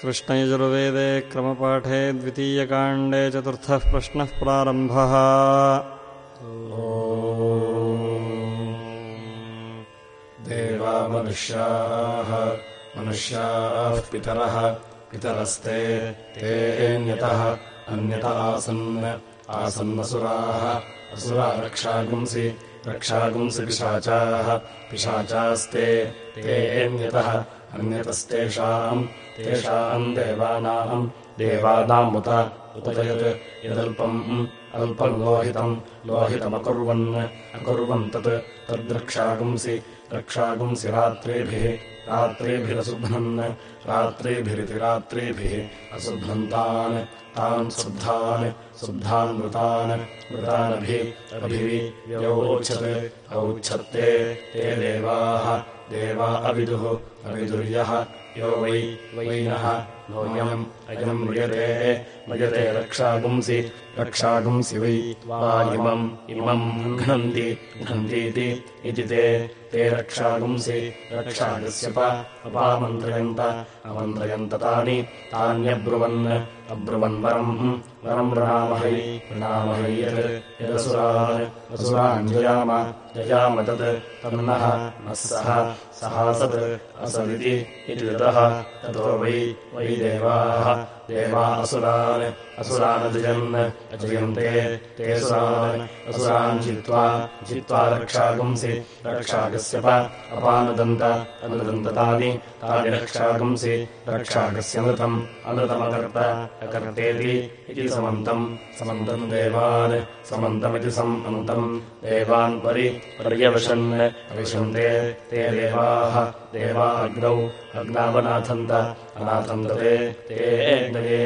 कृष्णयजुर्वेदे क्रमपाठे द्वितीयकाण्डे चतुर्थः प्रश्नः प्रारम्भः। देवा मनुष्याः मनुष्याः पितरः पितरस्ते तेऽन्यतः अन्यत आसन् आसन्नसुराः असुरा रक्षागुंसि रक्षागुंसि पिशाचाः पिशाचास्ते तेऽन्यतः अन्यतस्तेषाम् तेषाम् देवानाम् देवानामुत उत यत् यदल्पम् अल्पम् लोहितम् लोहितमकुर्वन् अकुर्वन् तत् तद्रक्षागुंसि रक्षागुंसि रात्रिभिः रात्रिभिरसुभ्नन् रात्रिभिरिति रात्रिभिः असुभ्नन्तान् तान् शुद्धान् शुद्धान् मृतान् मृतानभि अभियोच्छत् औच्छत्ते ते देवाः देवा अविदुः अविदुर्यः यो वै वैनः। म्रियते म्रियते रक्षागुंसि रक्षागुंसि वै। वा इमम् इमम् घ्नन्ति घ्नन्तीति इति ते। ते रक्षागुंसि रक्षागस्यप अपामन्त्रयन्त अमन्त्रयन्त तानि तान्यब्रुवन् अब्रुवन् वरम् प्रणामहै प्रणामहै यत् यदसुरान् असुरान् जयाम तत् तन्नः नः सः असदिति इति ततः ततो वै वै देवाः देवा असुरान् असुरानजयन् अजयन्ते ते सुरान् असुरान् जित्वा जित्वा रक्षागुंसि रक्षागस्यप अपानुदन्त अनुदन्ततानि तानि रक्षागुंसि रक्षागस्यमृतम् अनृतमकर्त अकर्तेति इति समन्तम्। समन्तम् देवान् समन्तमिति समन्तम् देवान् परि पर्यवशन् अविशन्ते ते देवाः देवा अग्नौ अग्नावनाथन्त अनाथन्त ते ते अग्नये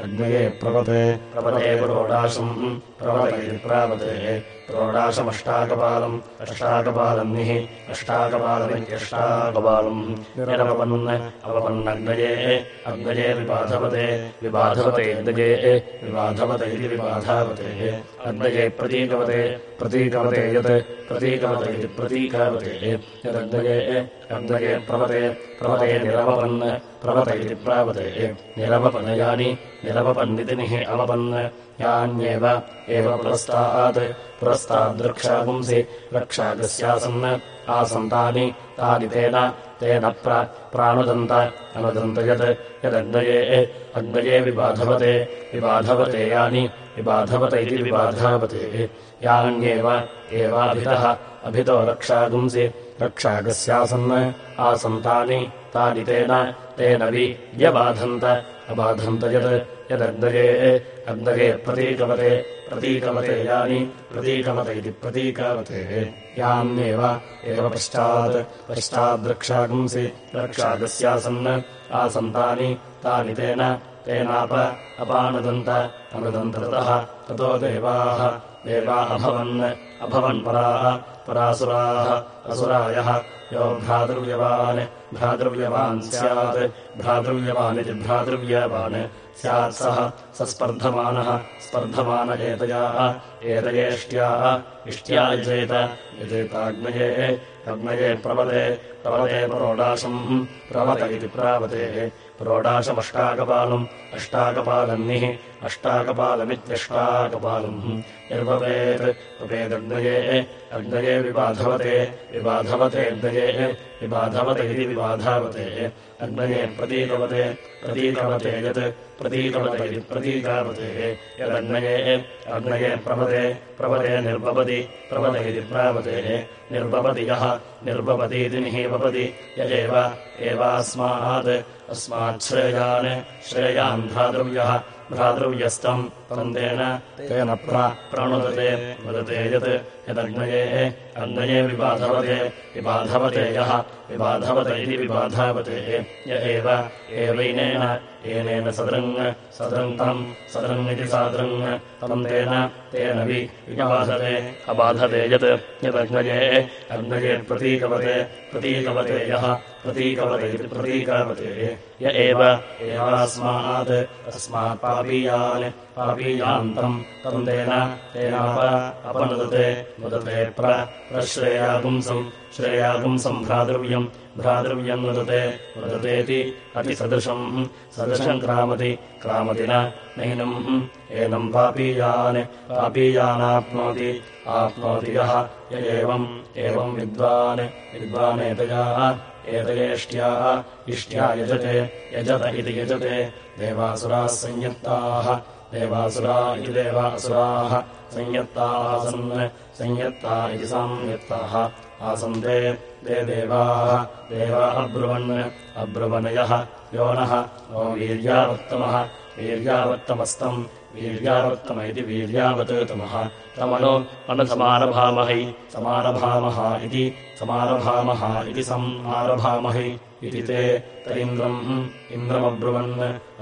अग्नये प्रवते प्रवते प्रोडाशम् प्रवत इति प्रावते प्रोडाशमष्टाकपालम् अष्टाकपालन्निः अष्टाकपालमित्यष्टाकपालम्। निरवपन् अवपन्नग्नये अग्नये विबाधवते विबाधवते अग्नये विबाधवते इति विबाधावते अग्नये प्रतीकवते प्रतीकवते यत् प्रतीकवते इति प्रतीकावते। यदग्नये अग्नये प्रवते प्रवते निरवपन् प्रवत इति प्रावते निरवपनयानि निरवपन्नितिनिः अवपन्। यान्येव, एव पुरस्तात्। पुरस्ताद्रक्षागुंसि रक्षागस्यासन् आसन्तानि, तानि तेन तेन प्राणुदन्त, अनुदन्त यत्, यदग्नये, अग्नये विबाधवते विबाधवते यानि, विबाधवत इति विबाधावते। यान्येव, एवाभितः, अभितो रक्षागुंसि रक्षागस्यासन् आसन्तानि, तानि तेन तेन वि व्यबाधन्त। अबाधन्त यत् यदग्नये अग्नये प्रतीकवते प्रतीकवते यानि प्रतीकवत इति प्रतीकावते। यान्येव एव पश्चात् पश्चाद्रक्षागुंसि रक्षागस्यासन् आसन्तानि तानि तेन तेनाप अपानुदन्त अनुदन्ततः ततो देवाः। देवा अभवन् अभवन् पराः परासुराः असुरायः यो भ्रातृव्यवान् भ्रातृव्यवान् स्यात्। भ्रातृव्यवानिति भ्रातृव्यवान् स्यात् सः। स स्पर्धमानः स्पर्धमान एतयाः एतयेष्ट्याः इष्ट्या यजेत यजेताग्नये अग्नये प्रवते प्रवते प्रोडाशम्। प्रवत इति प्रावते प्रोडाशमष्टाकपालम्। अष्टाकपालन्निः। अष्टाकपालमित्यष्टाकपालम्। निर्भवेत् भवेदग्नये अग्नये विबाधवते। विबाधवते अग्नये। विबाधवते इति विबाधावते। अग्नये प्रतीकवते प्रतीकवते यत्। प्रतीकवते इति प्रतीकावते। यदग्नये। अग्नये प्रवते प्रवते निर्भवति प्रवत इति प्रावते निर्भवति यः निर्भवतीति निहीवपति य एव एवास्मात्। अस्माच्छ्रेयान् श्रेयान् भ्रातृव्यः भ्रातृव्यस्तम् तम् तेन प्रणुदते वदते यत् यदग्नये अग्नये विबाधवते विबाधवते यः विबाधवत इति विबाधावते। य एव एवैनेन येनेन सदृङ् सदृङ् सदृङ्गिति सादृङ् तम् तेन तेन वि विबाधते अबाधते यत् यदग्नये अग्नये प्रतीकवते प्रतीकवते यः प्रतीकवते इति प्रतीकावते। य एव एवास्मात् अस्मात् पापीयान् पापीयान्तम्। तम् तेन? तेनाप अपनुदते। मुदते प्रश्रेयापुंसम् श्रेयापुंसम्। भ्रातृव्यम्। भ्रातृव्यम् नुदते। नुदतेति अतिसदृशम्। सदृशम् क्रामति। क्रामति नैनम् एनम् पापीयान्। पापीयानाप्नोति। आप्नोति यः। य एवम्। एवम् विद्वान्। विद्वानेतया। एतयेष्ट्याः। इष्ट्या यजते। यजत इति यजते। देवासुराः संयत्ताः देवासुरा इति देवासुराः संयत्ताः सन् संयत्ता इति संयत्ताः। आसन्ते ते देवाः। देवा अब्रुवन् अब्रुवनयः। योनः नो वीर्यावत्तमः वीर्यावत्तमस्तम् वीर्यावत्तम इति वीर्यावत् तमः। तमनु अनुसमारभामहि समारभामः इति समारभामः इति समारभामहि इति ते। त इन्द्रम् इन्द्रमब्रुवन्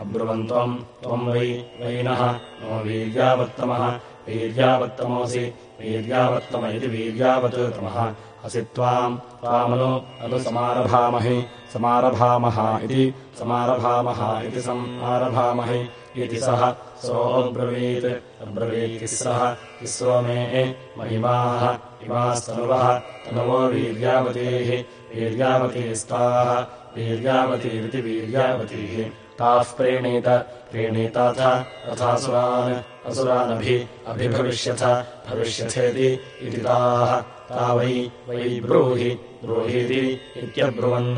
अब्रुवन्त्वम् त्वम् वै वैनः। वीर्यावत्तमः वीर्यावत्तमोऽसि वीर्यावत्तम इति वीर्यावत् तमः। असि त्वाम् त्वामनु अनुसमारभामहि समारभामः इति समारभामः इति समारभामहि इति सः। सोऽब्रवीत्। अब्रवीति सः। तिस्रो मे महिमाः। इमास्तनुवः। तनुवो वीर्यावतीः। वीर्यावतीस्ताः। वीर्यावतीरिति वीर्यावतीः। ताः प्रीणीत। प्रीणीताथ तथासुरान् असुरानभि। अभिभविष्यथ। भविष्यथेति इति ताः ता वै वै ब्रूहि ब्रूहीति इत्यब्रुवन्।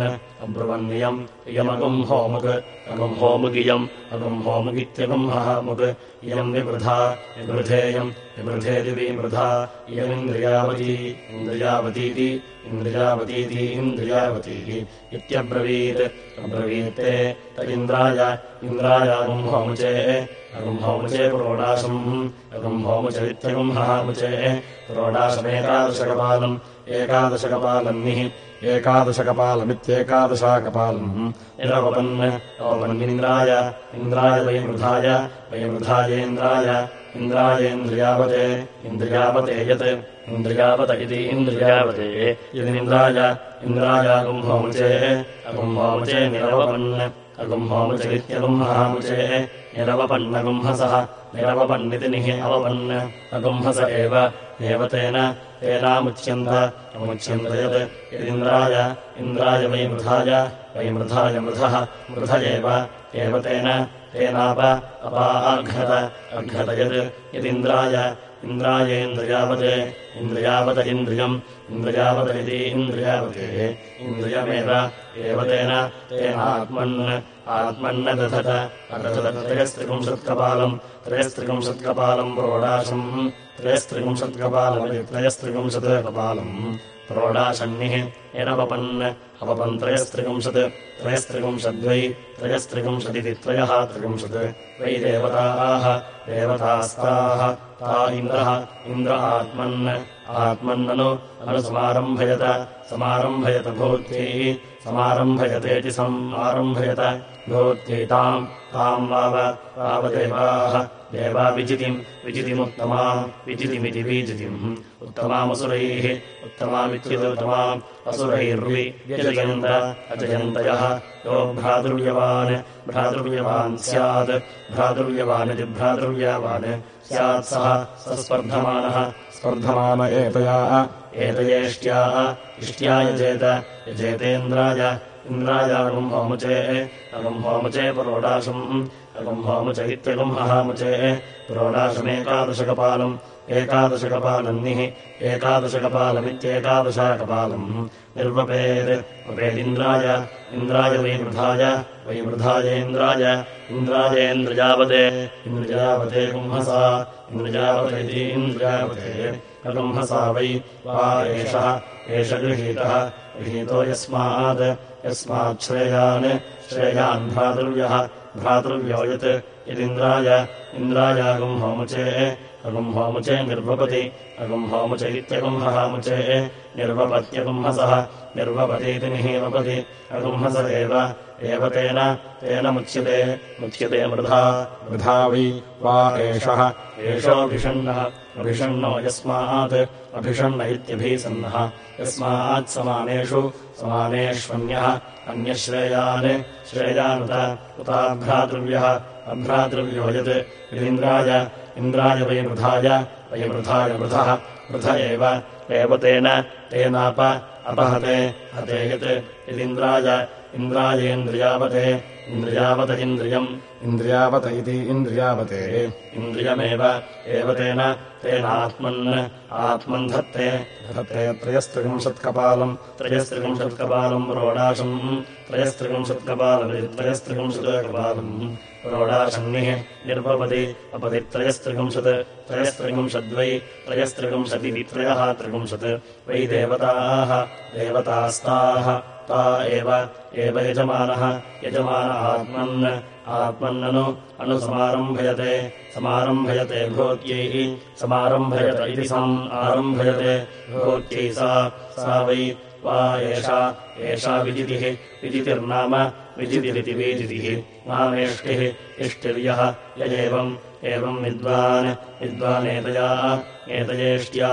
अब्रुवन्नियम् इयमगुम् होमुग् अगुम् होमुगियम् अगुम् होमुगित्यगुम्हमुग् इयम् विवृधा विवृधेयम् विवृधेति विमृधा इयमिन्द्रियावती इन्द्रियावतीति इन्द्रियावतीति इन्द्रियावतीः इत्यब्रवीत्। अब्रवीत्ते त इन्द्राय इन्द्रायागुम् होमुचे अगुम् होमुचे पुरोडाशम् अगुम् होमुचैत्यगुम्हमुचे पुरोडाशमेकादशकपालम् एकादशकपालन्निः एकादशकपालमित्येकादशाकपालम्। निरवपन् अवपन्निन्द्राय इन्द्राय वैमृधाय वैमृधायेन्द्राय इन्द्रायेन्द्रियावते इन्द्रियावते यत् इन्द्रियावत इति इन्द्रियावते। यदिन्द्राय इन्द्रायागुम्होमुचे अगुम्होमुचे निरवपन् अगुम्होमुचैत्यगुम्हामुचे निरवपन्नगुम्हसः निरवपन्निति निः अवपन्। अगुम्हस एव एव तेन तेनामुच्यन्त अमुच्यन्त यत्। यदिन्द्राय इन्द्राय वैमृधाय वैमृधाय मृधः मृध एव एव तेन तेनाप अपाघ्नत अघ्नत यत् यदिन्द्राय इन्द्रायेन्द्रियावते इन्द्रियावत इन्द्रियम् इन्द्रियावत एव तेन आत्मन्न दधत अदधत त्रयस्त्रिपुंशत्कपालम् त्रयस्त्रिपुंशत्कपालम् प्रोडाशम् त्रयस्त्रिपुंशत्कपालमिति त्रयस्त्रिपुंशत् कपालम् प्रोडाशन्निः यरवपन् अपपन् त्रयस्त्रिपुंशत् त्रयस्त्रिपुंशद्वै त्रयस्त्रिपुंशदिति त्रयः त्रिपुंशत् वै देवताः। देवतास्ताः। ता इन्द्रः। इन्द्र आत्मन्। आत्मन्ननु अनुसमारम्भयत। समारम्भयत भूत्यै। समारम्भयतेति समारम्भयत। भूत्यै वाव वावदेवाः देवा विजितिम् विजितिमुत्तमाम् विजितिमिति विजितिम्। उत्तमामसुरैः उत्तमामित्युत्तमाम् असुरैर्वि व्यजयन्त अजयन्तयः। यो भ्रातृव्यवान् भ्रातृव्यवान् स्यात्। भ्रातृव्यवानिति भ्रातृव्यवान् स्यात् सः। स स्पर्धमानः एतया। एतयेष्ट्याः इष्ट्या यजेत यजेतेन्द्राय इन्द्रायागुम् होमुचे अगुम् होमुचे पुरोडाशम् अगुम् होमुच इत्यगुम्हहामुचे पुरोडाशमेकादशकपालम् एकादशकपालन्निः एकादशकपालमित्येकादशाकपालम्। निर्वपेत् वपेदिन्द्राय इन्द्राय वैमृधाय वैमृधायेन्द्राय इन्द्रायेन्द्रजावते इन्द्रजावते गुम्हसा इन्द्रजावते इति इन्द्रजावते अगुम्हसा वै वा एषः एष गृहीतः गृहीतो यस्मात् यस्मात् श्रेयान् भ्रातृव्यः भ्रातृव्यो यत् यदिन्द्राय इन्द्रायागुम् होमुचे अगुम्होमुचे निर्वपति। अगुम्होमुच इत्यगुम्हहामुचे निर्वपत्यगुम्हसः। निर्वपतीति निहीवपति अगुम्हस एव। एव तेन। तेन मुच्यते। मुच्यते मृधा। वृथा वै वा एषः। एषोऽभिषण्णः अभिषण्णो। यस्मात्। अभिषण्ण इत्यभिसन्नः। यस्मात् समानेषु। समानेष्वन्यः। अन्यश्रेयान्। श्रेयानुत। उताभ्रातृव्यः अभ्रातृव्यो यत्। यदिन्द्राय इन्द्राय वै वृथाय वै वृथाय वृथः वृथ एव तेन तेनाप अपहते हते यत् यदिन्द्राय इन्द्रायेन्द्रियावते इन्द्रियावत इन्द्रियम् इन्द्रियावत इति इन्द्रियावते। इन्द्रियमेव एव तेन तेनात्मन् आत्मन् धत्ते। धत्ते त्रयस्त्रिंशत्कपालम्। त्रयस्त्रिंशत्कपालम् रोडाशम्। त्रयस्त्रिंशत्कपालम् त्रयस्त्रिंशत्कपालम् रोडाशन्निः निर्भवति अपति त्रयस्त्रिंशत्। त्रयस्त्रिंशद्वै त्रयस्त्रिंशदिति त्रयः त्रिंशत् वै देवताः देवतास्ताः ता एव एव यजमानः यजमान आत्मन् आत्मन्ननु अनुसमारम्भयते समारम्भयते भूत्यैः समारम्भयत इति सम् आरम्भयते भूत्यै सा सा वै वा एषा एषा विजितिः विजितिर्नाम विजितिरिति विजितिः नामेष्टिः इष्टिर्यः य एवम् एवम् विद्वान् विद्वानेतया एतयेष्ट्या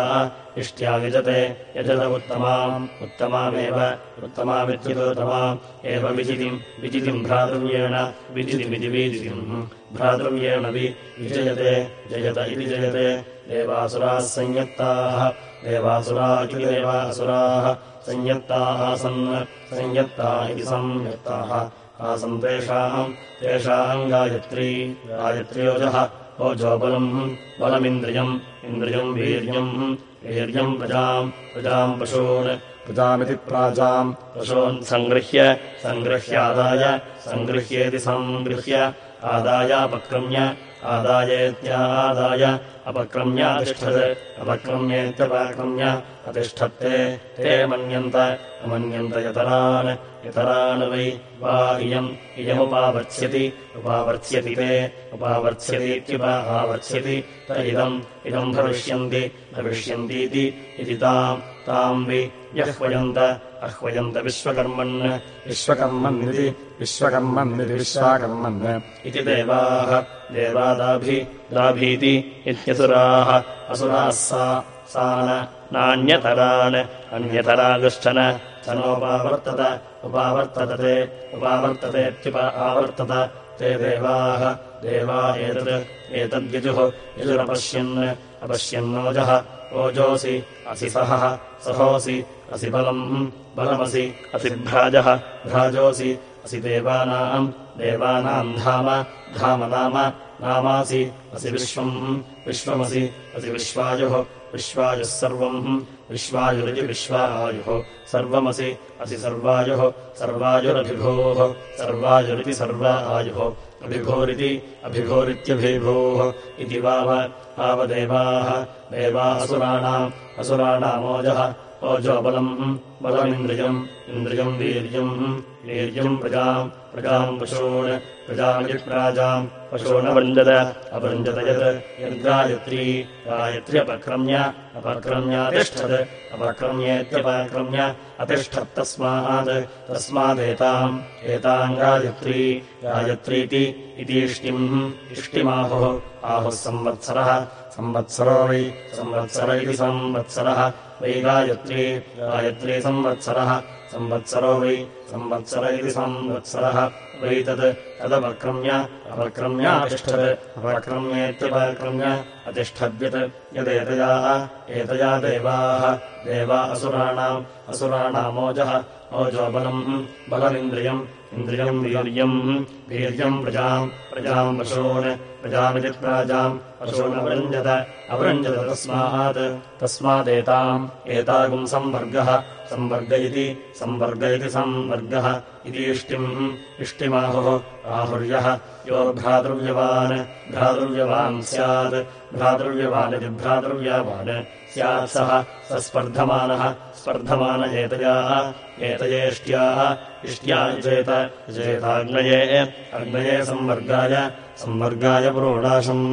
इष्ट्या यजते यजत उत्तमाम् उत्तमामेव उत्तमामित्युतोत्तमाम् एव विजितिम् विजितिम् भ्रातृव्येण विजितिमिति विजितिम् वि विजयते जयत इति जयते देवासुराः संयत्ताः देवासुरा इति देवासुराः संयत्ताः सन् संयत्ता इति संयत्ताः आसन् तेषाम् तेषाम् गायत्री गायत्र्योजः ओजोबलम् बलमिन्द्रियम् इन्द्रियम् वीर्यम् वीर्यम् प्रजाम् प्रजाम् पशून्। प्रजामिति प्राजाम्। पशून् सङ्गृह्य सङ्गृह्यादाय सङ्गृह्येति सङ्गृह्य आदायापक्रम्य आदायेत्यादाय अपक्रम्यातिष्ठत् अपक्रम्येत्यपाक्रम्य अतिष्ठत्ते। ते मन्यन्त अमन्यन्त यतरान्। यतरान् वै वा इयम् इयमुपावर्त्स्यति उपावर्त्स्यति ते। उपावर्त्स्यतीत्युपावर्त्स्यति त इदम् इदम् भविष्यन्ति भविष्यन्तीति इति ताम्। ताम् वि यह्वयन्त अह्वयन्त विश्वकर्मन्। विश्वकर्मन्निति विश्वकर्मन्निति विश्वाकर्मन् इति देवाः देवादाभि दाभीति इत्यसुराः। असुराः सा सा नान्यतरान्। अन्यतरागुश्चन स नोपावर्तत उपावर्तते उपावर्ततेत्युप आवर्तत। ते देवाः देवा एतत् एतद्यजुः यजुरपश्यन् अपश्यन्नोजः ओजोऽसि असि सहः सहोऽसि असि बलम् बलमसि असि भ्राजः भ्राजोऽसि असि देवानाम् देवानाम् धाम धाम नाम नामासि असि विश्वम् विश्वमसि असि विश्वायुः विश्वायुः सर्वम् विश्वायुरिति विश्वायुः सर्वमसि असि सर्वायुः सर्वायुरभिभोः सर्वायुरिति सर्वा आयुः अभिभोरिति अभिभोरित्यभिभोः इति वाव आवदेवाः देवा असुराणाम् असुराणामोजः ओजो बलम् बलमिन्द्रियम् इन्द्रियम् वीर्यम् वीर्यम् प्रजाम् प्रजाम् पशून् प्रजामितिप्राजाम् पशूनवृञ्जत अवृञ्जत यत् यद्गायत्री गायत्र्यपक्रम्य अपक्रम्यातिष्ठत् अपक्रम्येत्यपाक्रम्य अतिष्ठत्तस्मात् तस्मादेताम् एताम् गायत्री गायत्रीति इतीष्टिम् इष्टिमाहुः आहुः संवत्सरः संवत्सरो वै संवत्सर इति संवत्सरः। वै गायत्री गायत्री संवत्सरः। संवत्सरो वै संवत्सर इति संवत्सरः वै तत् तदपक्रम्य अपक्रम्यातिष्ठत् अपक्रम्येत्यपक्रम्य अतिष्ठद्यत् यदेतया एतया देवाः देवा असुराणाम् असुराणामोजः ओजो बलम् बलमिन्द्रियम् इन्द्रियम् वीर्यम् वीर्यम् प्रजाम् प्रजाम् पशून् प्राजाम् पशूनवृञ्जत अवृञ्जत तस्मात् तस्मादेताम् एतागुम् संवर्गः संवर्ग इति संवर्ग इति संवर्गः इति इष्टिम् इष्टिमाहुः आहुर्यः। यो भ्रातृव्यवान् भ्रातृव्यवान् स्यात् भ्रातृव्यवान् इति भ्रातृव्यवान् स्यात् सः स स्पर्धमानः स्पर्धमान एतयाः एतयेष्ट्याः इष्ट्या चेत चेताग्नये अग्नये संवर्गाय संवर्गाय पुरोडाशम्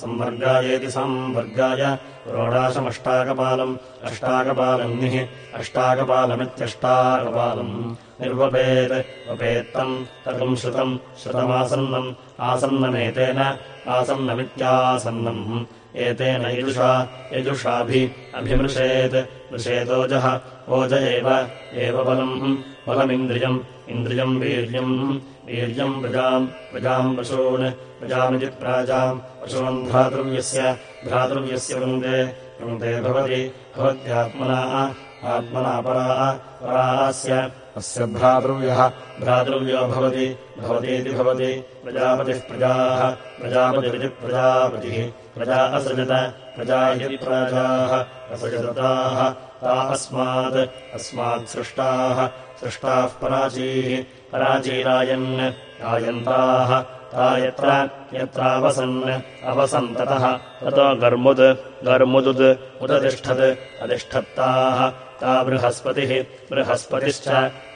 संवर्गायेति संवर्गाय पुरोडाशमष्टाकपालम् अष्टाकपालन्निः अष्टाकपालमित्यष्टाकपालम् निर्वपेत् वपेत्तम् तकम् श्रुतम् श्रुतमासन्नम् आसन्नमेतेन आसन्नमित्यासन्नम्। एतेन यजुषा यजुषाभि अभिमृशेत् मृषेदोजः ओज एव बलम् बलमिन्द्रियम् इन्द्रियम् वीर्यम् वीर्यम् प्रजाम् प्रजाम् पशून् प्रजामिति प्राजाम् पशून् भ्रातृव्यस्य भ्रातृव्यस्य वृन्दे वृन्दे भवति भवत्यात्मना आत्मना परा परास्य अस्य भ्रातृव्यः भ्रातृव्यो भवति भवतीति भवति प्रजापतिः प्रजाः प्रजापतिरिति प्रजापतिः प्रजा असृजत प्रजा इति प्राजाः असृजताः ता अस्मात् अस्मात् सृष्टाः सृष्टाः पराचीः पराचीरायन् रायन्ताः ता यत्र यत्रावसन् अवसन् ततः ततो गर्मुद् गर्मुदुद् उदतिष्ठत् अतिष्ठत्ताः ता बृहस्पतिः बृहस्पतिश्च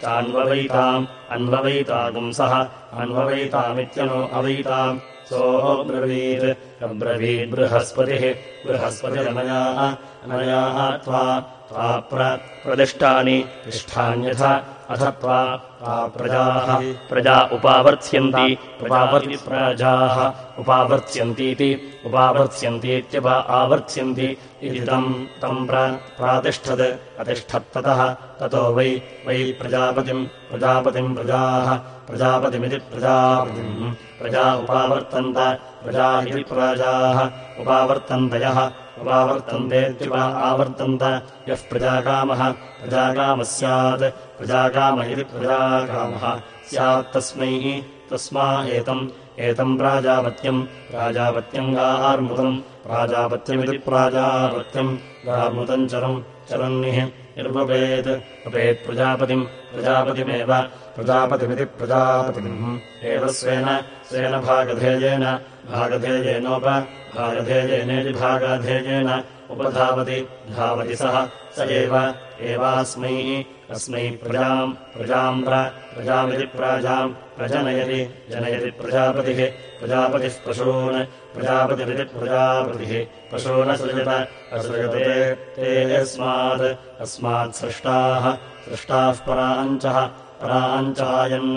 चान्ववैताम् अन्ववैतागुंसः अन्ववैतामित्यनो अवैताम् सोऽब्रवीत् अब्रवीद्बृहस्पतिः बृहस्पतिरनयाः अनयाः त्वा प्रदिष्टानि तिष्ठान्यथ अथ त्वा प्रजाः प्रजा उपावर्त्स्यन्ति उपावर्ति प्राजाः उपावर्त्स्यन्तीति उपावर्त्स्यन्तीत्यप आवर्त्स्यन्ति इति तम् तम् प्रातिष्ठत् अतिष्ठत्ततः। ततो वै वै प्रजापतिम् प्रजापतिम् प्रजाः प्रजापतिमिति प्रजापतिम्। प्रजा उपावर्तन्त प्रजा इति प्राजाः उपावर्तन्तयः उपावर्तन्तेत्युपा आवर्तन्त। यः प्रजाकामः प्रजाकामः स्यात् प्रजाकाम इति प्रजाकामः स्यात्तस्मै तस्मा एतम्। एतम् प्राजापत्यम्। प्राजापत्यम् गार्मुदम् प्राजापत्यमिति प्राजापत्यम्। गार्मुदम् चरम्। चरन्निः निर्वपेत्। वपेत् प्रजापतिम्। प्रजापतिमेव। प्रजापतिमिति प्रजापतिम्। एव स्वेन। स्वेन भागधेयेन। भागधेयेनोप। भागधेयेनेति भागाधेयेन। उपधावति। धावति सः स एव एवास्मै अस्मै प्रजाम् प्रजाम् प्रजामिति प्राजाम् प्रजनयति जनयति प्रजापतिः प्रजापतिः पशून् प्रजापतिरिति प्रजापतिः पशूनसृजत असृजते ते यस्मात् अस्मात् सृष्टाः सृष्टाः पराञ्चः पराञ्चायन्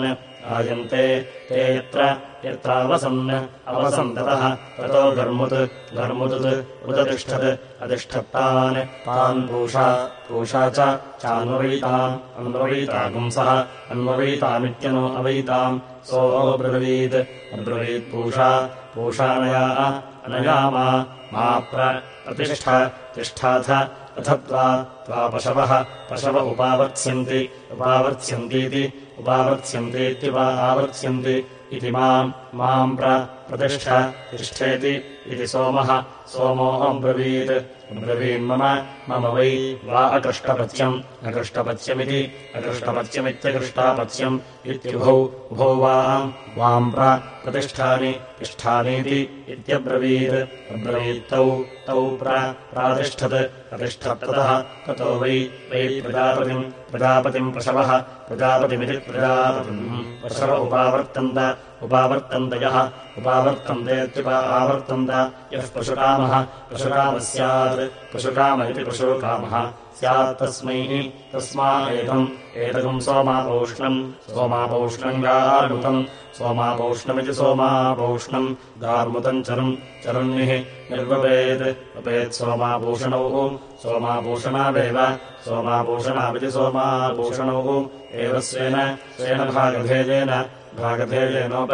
आयन्ते ते यत्र यत्रावसन् अवसन्ततः। ततो घर्मुत् घर्मुदुत् उदतिष्ठत् अतिष्ठत्तान् तान् पूषा पूषा च चान्ववैताम् अन्ववैतागुंसः अन्ववैतामित्यनो अवैताम् सोऽब्रवीत् अब्रवीत् पूषा पूषानया अनयामा मा प्रतिष्ठ तिष्ठाथ अथ त्वा त्वा पशवः पशव उपावर्त्स्यन्ति उपावर्त्स्यन्तीति उपावर्त्स्यन्तीत्युपा आवर्त्स्यन्ति इति माम् माम् प्रतिष्ठ तिष्ठेति इति सोमः सोमो अब्रवीत् अब्रवीन्मम मम वै वा अकृष्टपथ्यम्। अकृष्टपथ्यमिति अकृष्टपथ्यमित्यकृष्टापथ्यम् इत्युभौ उभौ वाम् वाम् प्रतिष्ठानि तिष्ठानीति इत्यब्रवीत्। अब्रवीत्तौ तौ प्रातिष्ठत् प्रतिष्ठत्ततः ततो वै वै प्रजापतिम् प्रजापतिम् पशवः प्रजापतिमिति प्रजापतिम्। पशव उपावर्तन्त उपावर्तन्त यः उपावर्तन्तेत्युपा आवर्तन्त। यः पशुकामः पशुकामः स्यात्। पशुकाम इति पशुकामः। स्यात् तस्मै तस्मा एतम् एतकम् सोमापौष्णम्। सोमापौष्णम् गार्मुतम् सोमापौष्णमिति सोमापौष्णम्। गार्मुतम् चरम्। चरन्निः निर्वपेत्। वपेत् सोमाभूषणौ सोमाभूषणावेव सोमाभूषणामिति सोमाभूषणौ एव स्वेन। स्वेन भागभेदेन भागधेयेनोप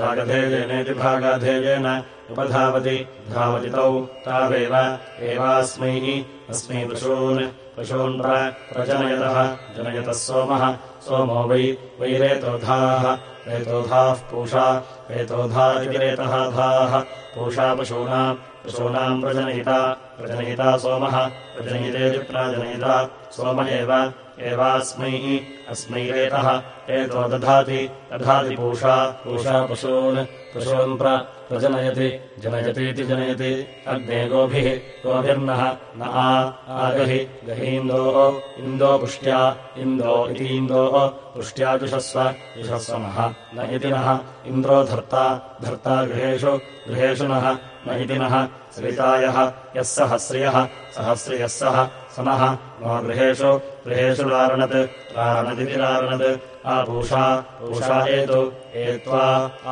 भागधेयेनेति भागाधेयेन। उपधावति धावति तौ तावेव। एवास्मै अस्मै पशून्। पशून् प्रजनयतः। जनयतः सोमः। सोमो वै वै रेतोधाः रेतोधाः पूषा रेतोधा इति रेतः धाः। पूषा पशूनाम् पशूनाम् प्रजनयिता प्रजनयिता सोमः। प्रजनयितेति प्राजनयिता। सोम एव एवास्मै अस्मै रेतः। एतो दधाति दधाति पूषा पूषा पशून् पशून् प्रजनयति जनयतीति जनयति। अग्ने गोभिः गोभिर्नः न आ गहीन्दोः इन्दो पुष्ट्या इन्दो पुष्ट्या जुषस्व जुषस्वनः न इति नः। इन्द्रो धर्ता धर्ता गृहेषु गृहेषु नः न इति नः। सवितायः यः सहस्रियः सहस्रियः सः समः मम गृहेषु गृहेषु रारणत् रारणदिति रारणत् आपूषा पूषा एतु एत्वा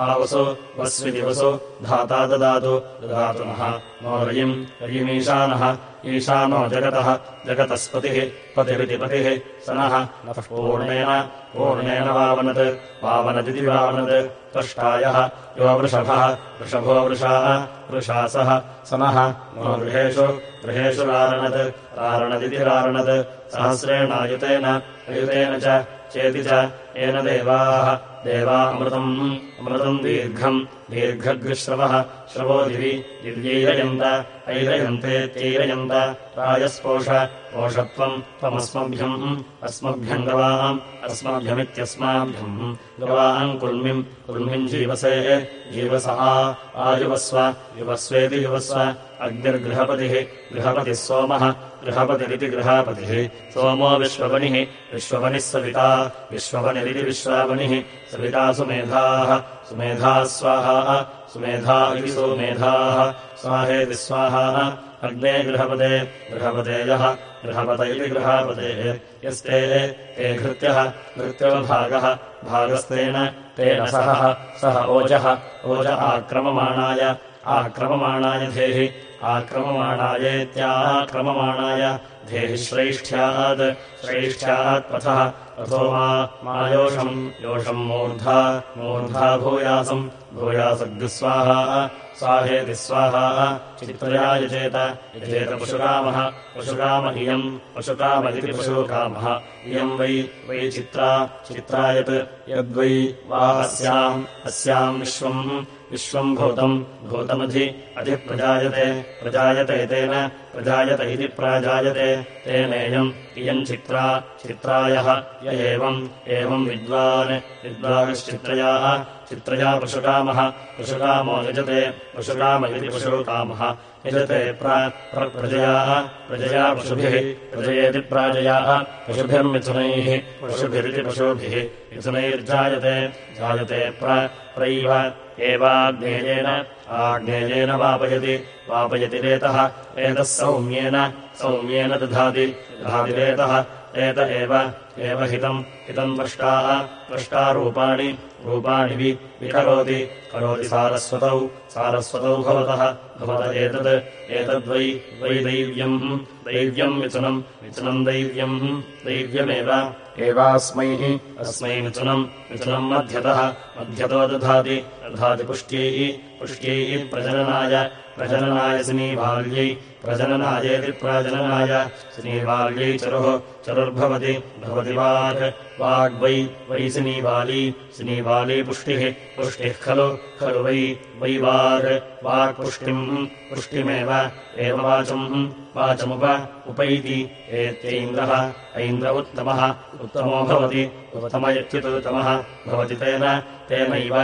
आवसु वस्विति वसु धाता ददातु ददातु नः। नो रयिम् रयिमीशानः ईशानो जगतः जगतस्पतिः पतिरिति पतिः स नः नः पूर्णेन पूर्णेन वावनत् वावनदिति वावनत्। त्वष्टायः यो वृषभः वृषभो वृषाः वृषासः स। नः मम गृहेषु गृहेषु रारणत् रारणदिति रारणत् सहस्रेणायुतेन अयुतेन च चेति च येन देवाः देवा अमृतम् दीर्घम्। दीर्घग्श्रवः श्रवो दिवि दिव्यैरयन्त ऐरयन्तेत्यैरयन्त राजस्पोष पोषत्वम् त्वमस्मभ्यम् अस्मभ्यम् गवाम् अस्मभ्यमित्यस्माभ्यम्। गवाम् कुल्मिम् कुल्मिम् जीवसे जीवस आयुवस्व युवस्वेति युवस्व अग्निर्गृहपतिः गृहपतिः सोमः गृहपतिरिति गृहापतिः। सोमो विश्वपनिः विश्वपनिः सविता विश्वपनिरिति विश्वापनिः सविता सुमेधाः सुमेधाः स्वाहा सुमेधा इति सुमेधाः। स्वाहेति स्वाहा अग्ने गृहपते गृहपते यः गृहपत इति गृहापतेः। यस्ते ते घृत्यः घृत्यभागः भागस्तेन तेन सह सः ओजः ओज आक्रममाणाय आक्रममाणाय धेहि आक्रममाणायेत्याक्रममाणाय धेहि श्रैष्ठ्यात् श्रैष्ठ्यात् पथः। अथो मा योषम् योषम् मूर्धा मूर्धा भूयासम् भूयासग्स्वाहा स्वाहेति स्वाहा चित्रया यजेत यजेत पशुरामः पशुराम इयम् पशुकामदिति पशुकामः। इयम् वै वै चित्रा चित्रा यत् यद्वै वा अस्याम् अस्याम् विश्वम् विश्वम् भूतम् भूतमधि अधिप्रजायते प्रजायते तेन प्रजायत इति प्राजायते तेनेयम् इयम् चित्रा चित्रायः य एवम् एवम् विद्वान् विद्वांश्चित्रयाः चित्रया पशुकामः पशुकामो यजते पशुकाम इति पशुकामः यजते प्रजयाः प्रजया पशुभिः प्रजयेति प्राजयाः पशुभिर्मिथुनैः पशुभिरिति पशुभिः मिथुनैर्जायते जायते प्रैव एवाग्नेयेन आग्नेयेन वापयति। वापयति रेतः एतः सौम्येन। सौम्येन दधाति। दधाति रेतः एत एव। एव हितम्। हितम् पृष्टाः। पृष्टारूपाणि रूपाणि वि विकरोति। करोति सारस्वतौ। सारस्वतौ भवतः। भवत एतत् एतद्वै। वै दैव्यम्। दैव्यम् मिथुनम्। मिथुनम् दैव्यम्। दैव्यमेव। एवास्मै अस्मै मिथुनम्। मिथुनम् मध्यतः। मध्यतो दधाति। दधाति पुष्ट्यै। पुष्ट्यै प्रजननाय। प्रजननाय सिनीबाल्यै। प्रजननायेति प्राजननाय। सिनीबाल्यै चरुः चरुर्भवति भवति वाक् वाग्वै वै सिनीबाली सिनीबाली पुष्टिः पुष्टिः खलु खलु वै वै वाक् वाक्पुष्टिम् पुष्टिमेव एव वाचम् वाचमुप उपैति, एत्यैन्द्रः, ऐन्द्र उत्तमः, उत्तमो भवति उत्तम इत्युत्तमः भवति तेन, तेनैव,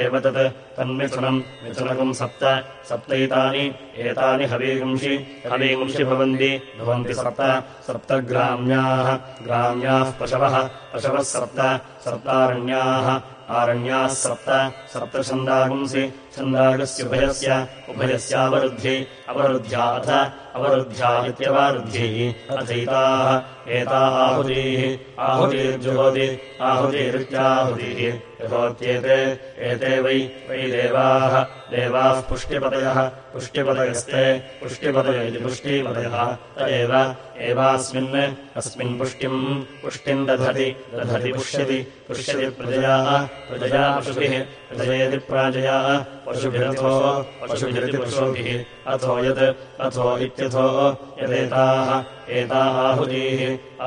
एव तत्, तन्मिथुनम् मिथुनकम् सप्त, सप्तैतानि, एतानि हवीगुंषि हवीगुंषि भवन्ति भवन्ति सप्त, सप्तग्राम्याः ग्राम्याः पशवः पशवः सप्त सप्तारण्याः आरण्याः सप्त सप्तछन्दागुंसि छन्दागस्युभयस्य उभयस्यावरुद्धि अवरुद्ध्याथ अवरुद्ध्या इत्यवरुद्धिः अथैताः एता आहुतिः आहुतिर्जुहोति आहुतिरित्याहुतिः यथोत्येते एते वै वै देवाः देवाः पुष्टिपतयः पुष्टिपतयस्ते पुष्टिपतय त एव एवास्मिन् अस्मिन् पुष्टिम् पुष्टिम् दधति दधति पुष्यति पुष्यति प्रजयाः प्रजया पशुभिः प्रजयति प्राजयाः पशुभिरथो पशुभिरिति पशुभिः अथो यत् अथो इत्यथो यदेताः एता आहुतिः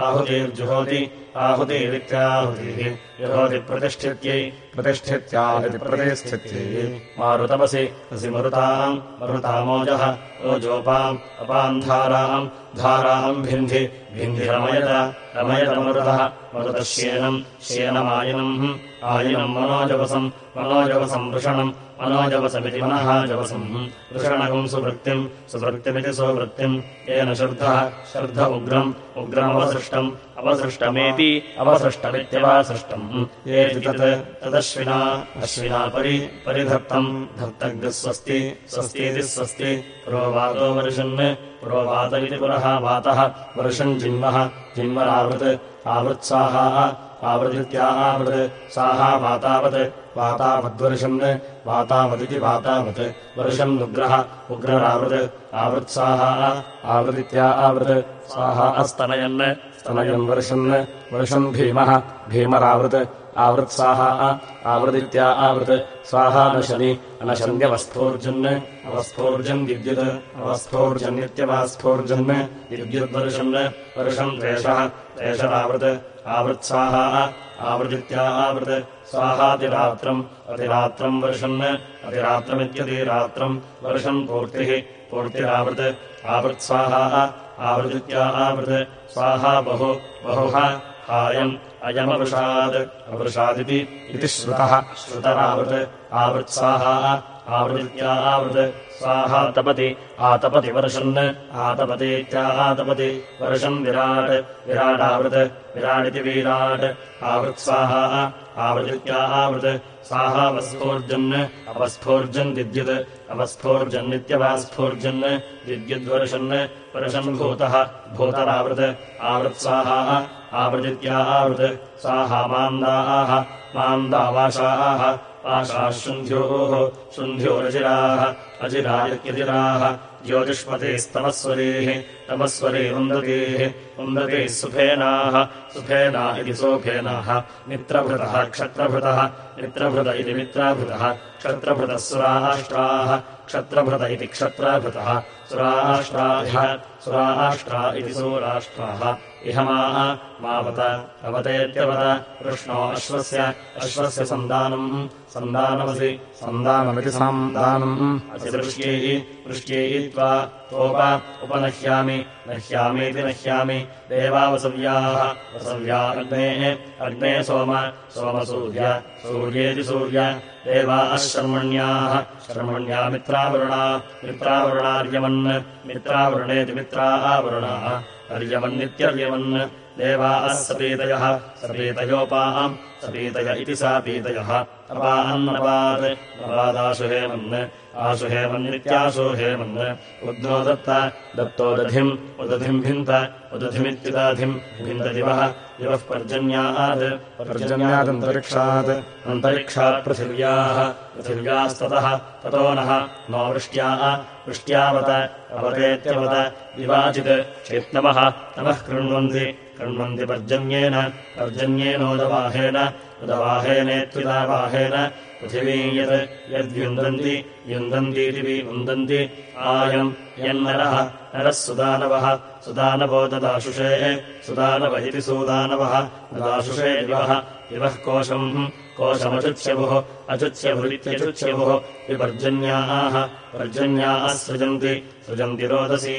आहुतिर्जुहोति आहुतिरित्याहुतिः जुहोति प्रतिष्ठित्यै प्रतिष्ठित्या इति प्रतिष्ठित्यै। मारुतमसि असि मरुताम् मरुतामोजः ओजोपाम् अपाम् धाराम् भिन्धि भिन्धि रमयत रमयतमरुतः मरुतः श्येनम् श्येनमायनम् आयनम् मनोजवसम् मनोजवसम् वृषणम् मनोजवसमिति मनः जवसम् वृषणकम् सुवृत्तिम् सुवृत्तिमिति सुवृत्तिम् येन श्रद्धः श्रद्ध उग्रम् उग्रमवसृष्टम् अवसृष्टमेति अवसृष्टमित्यवासृष्टम्। एति तत् तदश्विना अश्विना परि परिधत्तम्। धत्तग्ः स्वस्ति स्वस्तीति स्वस्ति। पुरोवातो वर्षन् पुरोवात इति पुरः वातः। वर्षम् जिन्मः जिन्मरावृत् आवृत्साहाः आवृदित्या आवृत् साहा वातावत्। वातावद्वर्षन् वातावदिति वातावत्। वर्षम् उग्रः उग्ररावृत्। आवृत्साहाः आवृदित्या आवृत्। साहा अस्तनयन् स्तनयन् वर्षन् वर्षम् भीमः भीमरावृत् आवृत्साहाः आवृदित्या आवृत् स्वाहा नशनि अनशन्यवस्थोर्जन् अवस्थोर्जन् विद्युत् अवस्थोर्जन्नित्यवास्फोर्जन् विद्युद्वर्षन् वर्षम् द्वेषः द्वेषरावृत् आवृत्साहाः आवृदित्या आवृत् स्वाहातिरात्रम् अतिरात्रम् वर्षन् अतिरात्रमित्यतिरात्रम् वर्षम् पूर्तिः पूर्तिरावृत् आवृत्स्वाहाः आवृदित्या आवृत् स्वाहा बहु बहुः हायम् अयमवृषात् अवृषादिति इति श्रुतः। श्रुतरावृत्। आवृत्साहाः आवृदित्या आवृत्। स्वाहा तपति। आतपति वर्षन्। आतपतीत्या आतपति। वर्षम् विराट्। विराडावृत् विराडिति वीराट्। आवृत्साहाः आवृदित्या आवृत्। साहावस्फोर्जन् अवस्थोर्जन् विद्युत्। अवस्थोर्जन्नित्यवास्फोर्जन् विद्युद्वर्षन्। वर्षम् भूतः। भूतरावृत्। आवृत्साहाः आवृदित्या आवृत् साहा मान्दाः मान्दावाशाः आशाः शुन्ध्योः। शुन्ध्योरजिराः अजिरायत्यजिराः ज्योतिष्मतेस्तमस्वरेः तमस्वरे वन्दतेः वन्दते सुफेनाः। सुफेना इति सोफेनाः। मित्रभृतः क्षत्रभृतः। मित्रभृत इति मित्राभृतः। क्षत्रभृतः सुराष्ट्राः क्षत्रभृत इति क्षत्राभृतः। सुराष्ट्राः सुराष्ट्रा इति सुराष्ट्राः इहमाः मावत अवतेत्यवत कृष्णो अश्वस्य अश्वस्य सन्दानम् सन्दानमसि सन्दानमिति सन्दानम्। असि दृष्ट्यै त्वा तोप उपनश्यामि नश्यामीति नश्यामि देवावसव्याः वसव्या अग्नेः अग्ने सोम सोमसूर्य सूर्येति सूर्य देवाः शर्मण्याः शर्मण्या मित्रावरुणा मित्रावरुणार्यमन् मित्रावरुणेति मित्रावरुणाः अर्यमन्नित्यर्यमन् देवाः सपीतयः सपीतयोपाम् सपीतय इति सा पीतयः। अपान्नपात् नपादाशु हेमन्। आशु हेमन्नित्याशु हेमन्। उद्नो दत्त। दत्तो दधिम्। उदधिम् भिन्त। उदधिमित्युदाधिम्। भिन्ददिवः दिवः। पर्जन्यात्। पर्जन्यादन्तरिक्षात्। अन्तरिक्षात् पृथिव्याः। पृथिव्यास्ततः। ततो नः। नो वृष्ट्याः। वृष्ट्यावत। अवतेत्यवत। विवाचित् चेत्नमः। नमः कृण्वन्ति कृण्वन्ति पर्जन्येन पर्जन्येनोदवाहेन उदवाहेनेत्युदावाहेन पृथिवीम् यत् यद्व्युन्दन्ति युन्दन्तीति विवुन्दन्ति आयम् यन्नरः नरः सुदानवः सुदानवो ददाशुषे सुदानव इति सुदानवः ददाशुषे दिवः दिवः कोशम् कोशमचुच्यवुः अचुच्यभुरित्यचुच्यवुः विपर्जन्याः पर्जन्याः सृजन्ति सृजन्ति रोदसी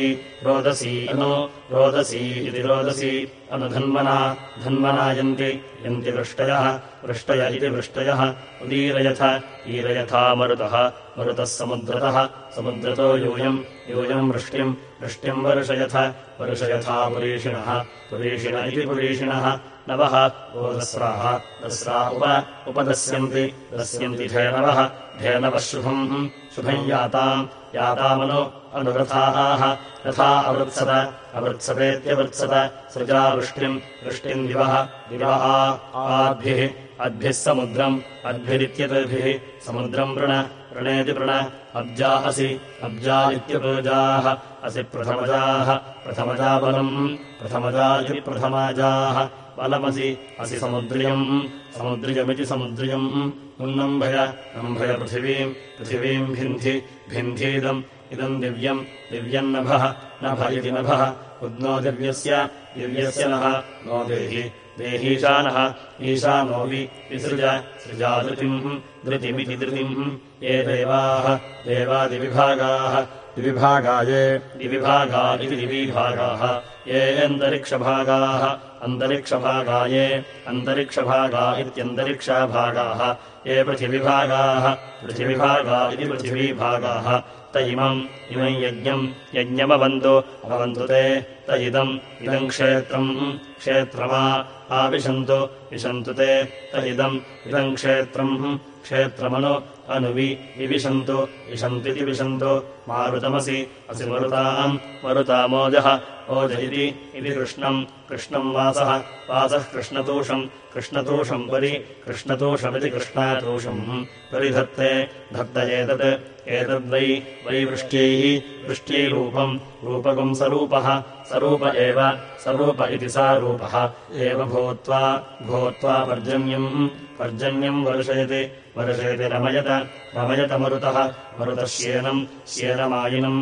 रोदसी अनु रोदसी इति रोदसी अनुधन्वना धन्वनायन्ति यन्ति वृष्टयः वृष्टय इति वृष्टयः उदीरयथ ईरयथा मरुतः मरुतः समुद्रतः। समुद्रतो यूयम् यूयम् वृष्टिम् वृष्टिम् वर्षयथ वर्षयथा पुरीषिणः। पुरीषिण इति पुरीषिणः। नवः ओ दस्राः। उप उपदस्यन्ति। दस्यन्ति धेनवः। धेनवः शुभम् शुभम् याताम्। यातामनु अनुरथाः। रथा अवृत्सत अवृत्सतेत्यवृत्सत। सृजा वृष्टिम् वृष्टिम् दिवः। आद्भिः। अद्भिः समुद्रम् अद्भिरित्यद्भिः समुद्रम् वृण वृणेति वृण अब्जा असि अब्जा इत्यपूजाः असि प्रथमजाः। प्रथमजा बलम् प्रथमजा। इति प्रथमाजाः बलमसि। असि समुद्रियम्। समुद्रियमिति समुद्रियम्। उन्नम्भय नम्भय पृथिवीम्। पृथिवीम् भिन्धि भिन्धीदम् इदम् दिव्यम्। दिव्यम् नभः। नभ इति नभः। उद्नो दिव्यस्य। दिव्यस्य नः। नो देहि देहीशानः ईशानो वि विसृज सृजाधृतिम् धृतिमिति धृतिम्। ये देवाः देवादिविभागाः विभागाये दिविभागा इति दिविभागाः ये अन्तरिक्षभागाः अन्तरिक्षभागाये अन्तरिक्षभागा इत्यन्तरिक्षभागाः। ये पृथिविभागाः पृथिविभागा इति पृथिवीभागाः त इमम् इमम् यज्ञम् यज्ञमवन्तु अवन्तु ते त इदम् इदम् क्षेत्रम् क्षेत्रमा आविशन्तु विशन्तु ते त इदम् इदम् क्षेत्रम् क्षेत्रमनु अनुवि विविशन्तु विशन्तीति विशन्तु मारुतमसि असि मरुताम् मरुतामोजः ओज इति इति कृष्णम् कृष्णम् वासः वासः कृष्णतोषम् कृष्णतोषम् परि कृष्णतोषमिति कृष्णातोषम् परिधत्ते धत्त एतत् एतद्वै वै वृष्ट्यैः वृष्ट्यैरूपम् रूपकम् सरूपः सरूप एव सरूप इति सा रूपः एव भूत्वा भूत्वा पर्जन्यम् पर्जन्यम् वर्षयति वर्षयति रमयत रमयत मरुतः मरुतः श्येनम् श्येनमायिनम्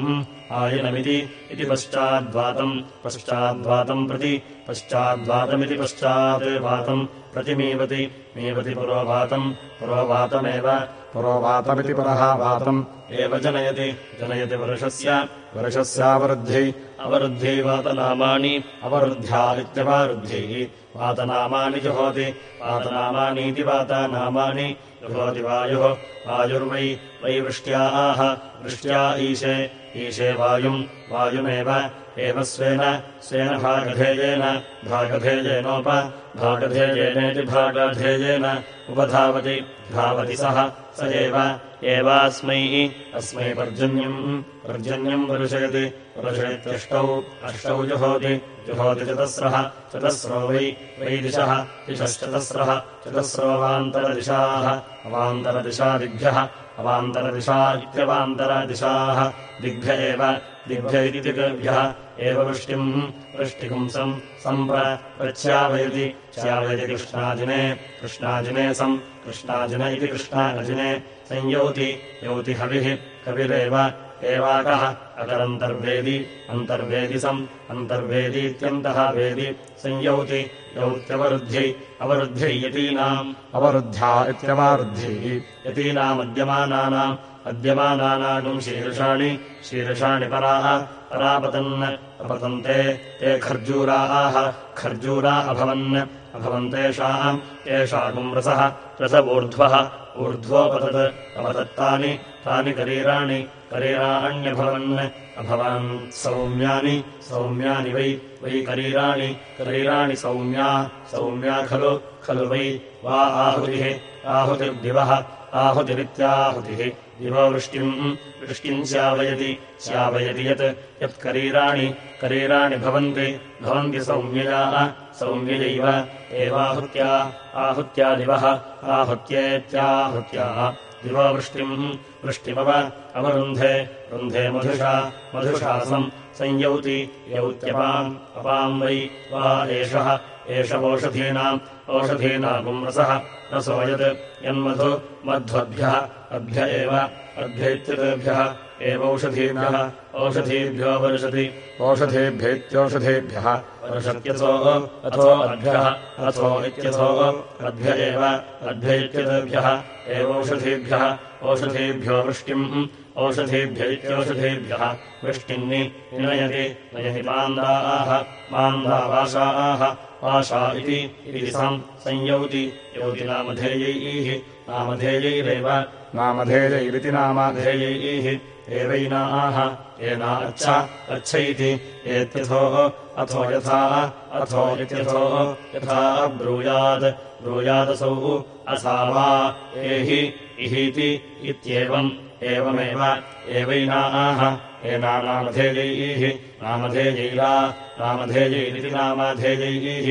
आयिनमिति इति पश्चाद्वातम् पश्चाद्वातम् प्रति पश्चाद्वातमिति पश्चात् वातम् प्रतिमीवति मीवति पुरोवातम् पुरोवातमेव पुरोवातमिति पुनः वातम् एव जनयति जनयति वर्षस्य वर्षस्यावरुद्ध्यै अवरुद्ध्यै वातनामानि अवरुद्ध्या इत्यवरुद्ध्यैः वातनामानि जुहोति। वातनामानीति वातानामानि जुहोति वायुः। वायुर्वै वै वृष्ट्याः वृष्ट्या ईशे। ईशे वायुम् वायुमेव। एव स्वेन। स्वेन भागधेयेन। भागधेयेनोप। भागधेयेनेति भागधेयेन। उपधावति। धावति सः। स एव। एवास्मै। अस्मै पर्जन्यम्। पर्जन्यम् वर्षयति वर्षयत्यष्टौ अष्टौ जुहोति जुहोति चतस्रः चतस्रो वै वै दिशः दिशश्चतस्रः चतस्रोऽवान्तरदिशाः अवान्तरदिशादिभ्यः अवान्तरदिशा इत्यवान्तरदिशाः दिग्भ्य एव दिग्भ्य इति दिग्भ्यः एव वृष्टिम् वृष्टिपुंसम् सम्प्र प्रच्यावयति च्यावयति कृष्णाजिने कृष्णाजिने सम् कृष्णाजिन इति कृष्णाजिने संयौति यौति हविः कविरेव एवाकः। अकरन्तर्वेदि अन्तर्वेदि सम् अन्तर्वेदीत्यन्तः वेदि। संयौति यौत्यवरुद्ध्यै अवरुद्ध्यै यतीनाम्। अवरुद्ध्या इत्यवरुद्धिः यतीनामद्यमानानाम्। अद्यमानानागम् शीर्षाणि शीर्षाणि पराः। परापतन् अपतन्ते ते खर्जूराः। खर्जूरा अभवन् अभवन्तेषाम् तेषागुम् रसः रसवूर्ध्वः। ऊर्ध्वोपतत् अपतत्तानि तानि करीराणि करीराण्यभवन् अभवन् सौम्यानि सौम्यानि वै वै करीराणि करीराणि सौम्या सौम्या खलु खलु वै। वा आहुतिः आहुतिर्दिवः आहुतिरित्याहुतिः। दिवो वृष्टिम् वृष्टिम् स्यावयति स्यावयति यत् यत्करीराणि करीराणि भवन्ति भवन्ति सौम्ययाः सौम्ययैव। एवाहुत्या आहुत्या दिवः आहुत्येत्याहुत्याः दिवो वृष्टिम् वृष्टिमव अवरुन्धे रुन्धे मधुषा मधुषासम् संयौति यौत्यपाम् अपाम् वै वा एषः एष ओषधीनाम् ओषधीनागुम् रसः रसो यत् यन्मधु मध्वभ्यः अभ्य एव अभ्यैत्यतेभ्यः एवौषधीभ्यः ओषधीभ्यो वर्षति। ओषधेभ्येत्योषधेभ्यः वर्षत्यथो अथो अभ्यः अथो इत्यथो अभ्य एव अभ्यैत्यतेभ्यः एवौषधीभ्यः ओषधीभ्यो वृष्टिम् ओषधीभ्य इत्योषधीभ्यः। वृष्टिन्नि निनयति नयति मान्दाः मान्दावाशाः। आशा इति सम् संयौति यौति नामधेयैः नामधेयैरेव। नामधेयैरिति नामाधेयैः। धेयैः एवैनाः एना अच्छ अच्छ इति एत्यथो अथो यथा अथो इत्यथो यथा ब्रूयात् ब्रूयादसौ असा वा एहि इहीति इत्येवम् एवमेव एवैनाः एना नामधेयैः नामधेयैरा नामधेयैरिति नामधेयैः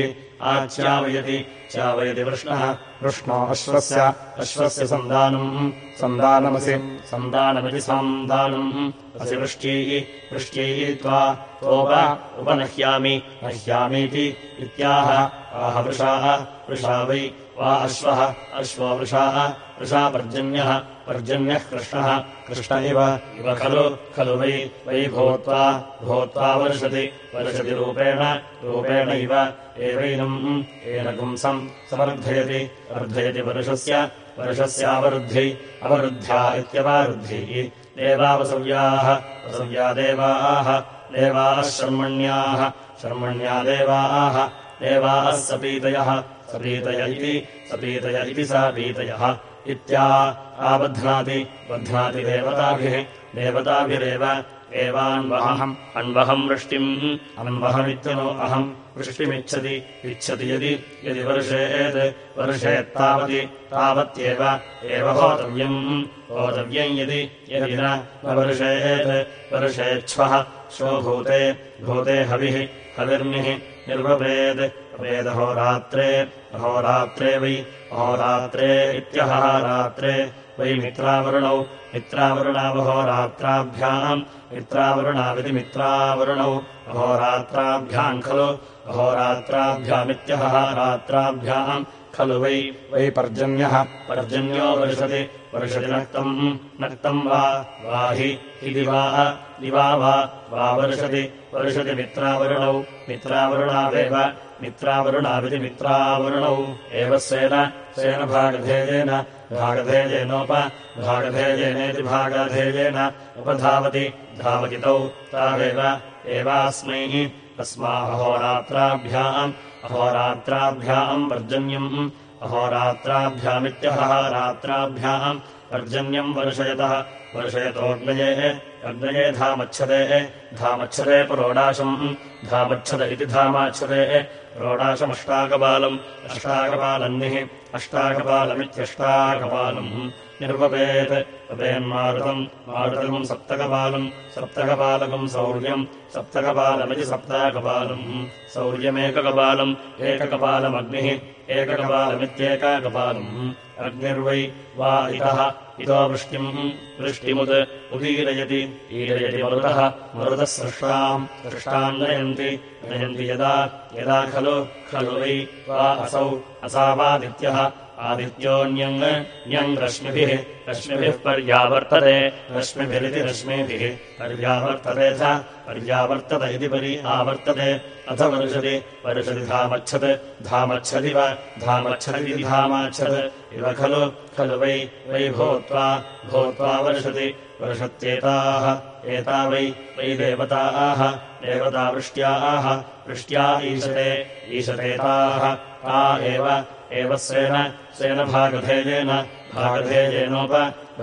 आच्यावयति चावयति वृष्णः। कृष्णो अश्वस्य। अश्वस्य सन्दानम् सन्दानमसि सन्दानमिति सन्दानम् असि वृष्ट्यै। वृष्ट्यै त्वा। तोप उपनह्यामि। नह्यामीति इत्याह। आह वृषाः। वृषा वै। वा अश्वः। अश्वो वृषाः वृषा पर्जन्यः पर्जन्यः कृष्णः। कृष्ण इव इव खलु खलु वै वै भूत्वा भूत्वा वर्षति। वर्षति रूपेण रूपेण इव। एवैनम् येन पुंसम् समर्धयति वर्धयति वर्षस्य। वर्षस्यावरुद्धि अवरुद्ध्या इत्यवरुद्धिः। देवावसव्याः वसव्या देवाः देवाः शर्मण्याः शर्मण्या देवाः। देवाः सपीतयः सपीतय इति सपीतय इति सा पीतयः इत्या आबध्नाति बध्नाति देवताभिः देवताभिरेव एवान्वहम् अन्वहम् वृष्टिम् अन्वहमित्यनो अहम्। वृष्टिमिच्छति इच्छति यदि यदि वर्षेत् वर्षेत्तावति तावत्येव एव होतव्यम्। होतव्यम् यदि यदि न वर्षेत् वर्षेच्छ्वः श्वो भूते भूते हविः हविर्निः निर्वपेद् वेदहोरात्रे अहोरात्रे वै अहोरात्रे इत्यहः रात्रे वै मित्रावरुणौ मित्रावरुणावहोरात्राभ्याम् मित्रावरुणाविति मित्रावरुणौ अहोरात्राभ्याम् खलु अहोरात्राभ्यामित्यहः रात्राभ्याम् खलु वै वै पर्जन्यः। पर्जन्यो वर्षति वर्षति नक्तम् नक्तम् वा वा हि दिवा दिवा वा वा वर्षति वर्षति मित्रावरुणौ मित्रावरुणावेव मित्रावरुणाविति मित्रावरुणौ एव सेन सेन भागधेयेन भागधेयेनोप भागधेयेनेति भागधेयेन उपधावति धावति तौ तावेव। एवास्मै तस्माहोरात्राभ्याम् अहोरात्राभ्याम् पर्जन्यम् अहोरात्राभ्यामित्यहः रात्राभ्याम् पर्जन्यम् वर्षयतः। वर्षयतोऽग्नये अग्नये धामच्छदे धामच्छदे पुरोडाशम् धामच्छद इति धामाच्छदे रोडाशमष्टाकपालम् अष्टाकपालन्निः। अष्टाकपालमित्यष्टाकपालम्। निर्वपेत्। वपेन्मारुतम् मारुतम् सप्तकपालम्। सप्तकपालकम् सौर्यम्। सप्तकपालमिति सप्ताकपालम्। सौर्यमेककपालम्। एककपालमग्निः। एककपालमित्येकाकपालम्। अग्निर्वै वा इतः इतो वृष्टिम् वृष्टिमुत् उदीरयति ईरयति मरुतः मरुतः सृष्टाम् सृष्टाम् नयन्ति नयन्ति यदा यदा खलु खलु वै वा असौ असावादित्यः आदित्योऽन्यम् न्यम् रश्मिभिः रश्मिभिः पर्यावर्तते रश्मिभिरिति रश्मिभिः। पर्यावर्तते च पर्यावर्तत इति परि आवर्तते। अथ वर्षति वर्षति धामच्छत् धामच्छदिव धामच्छदिति धामाच्छत्। इव खलु खलु वै वै भूत्वा भूत्वा वर्षति वर्षत्येताः एता वै वै देवताः देवतावृष्ट्याः वृष्ट्या ईशते ईशतेताः। ता एव एव सेन सेन भागधेयेन भागधेयेनोप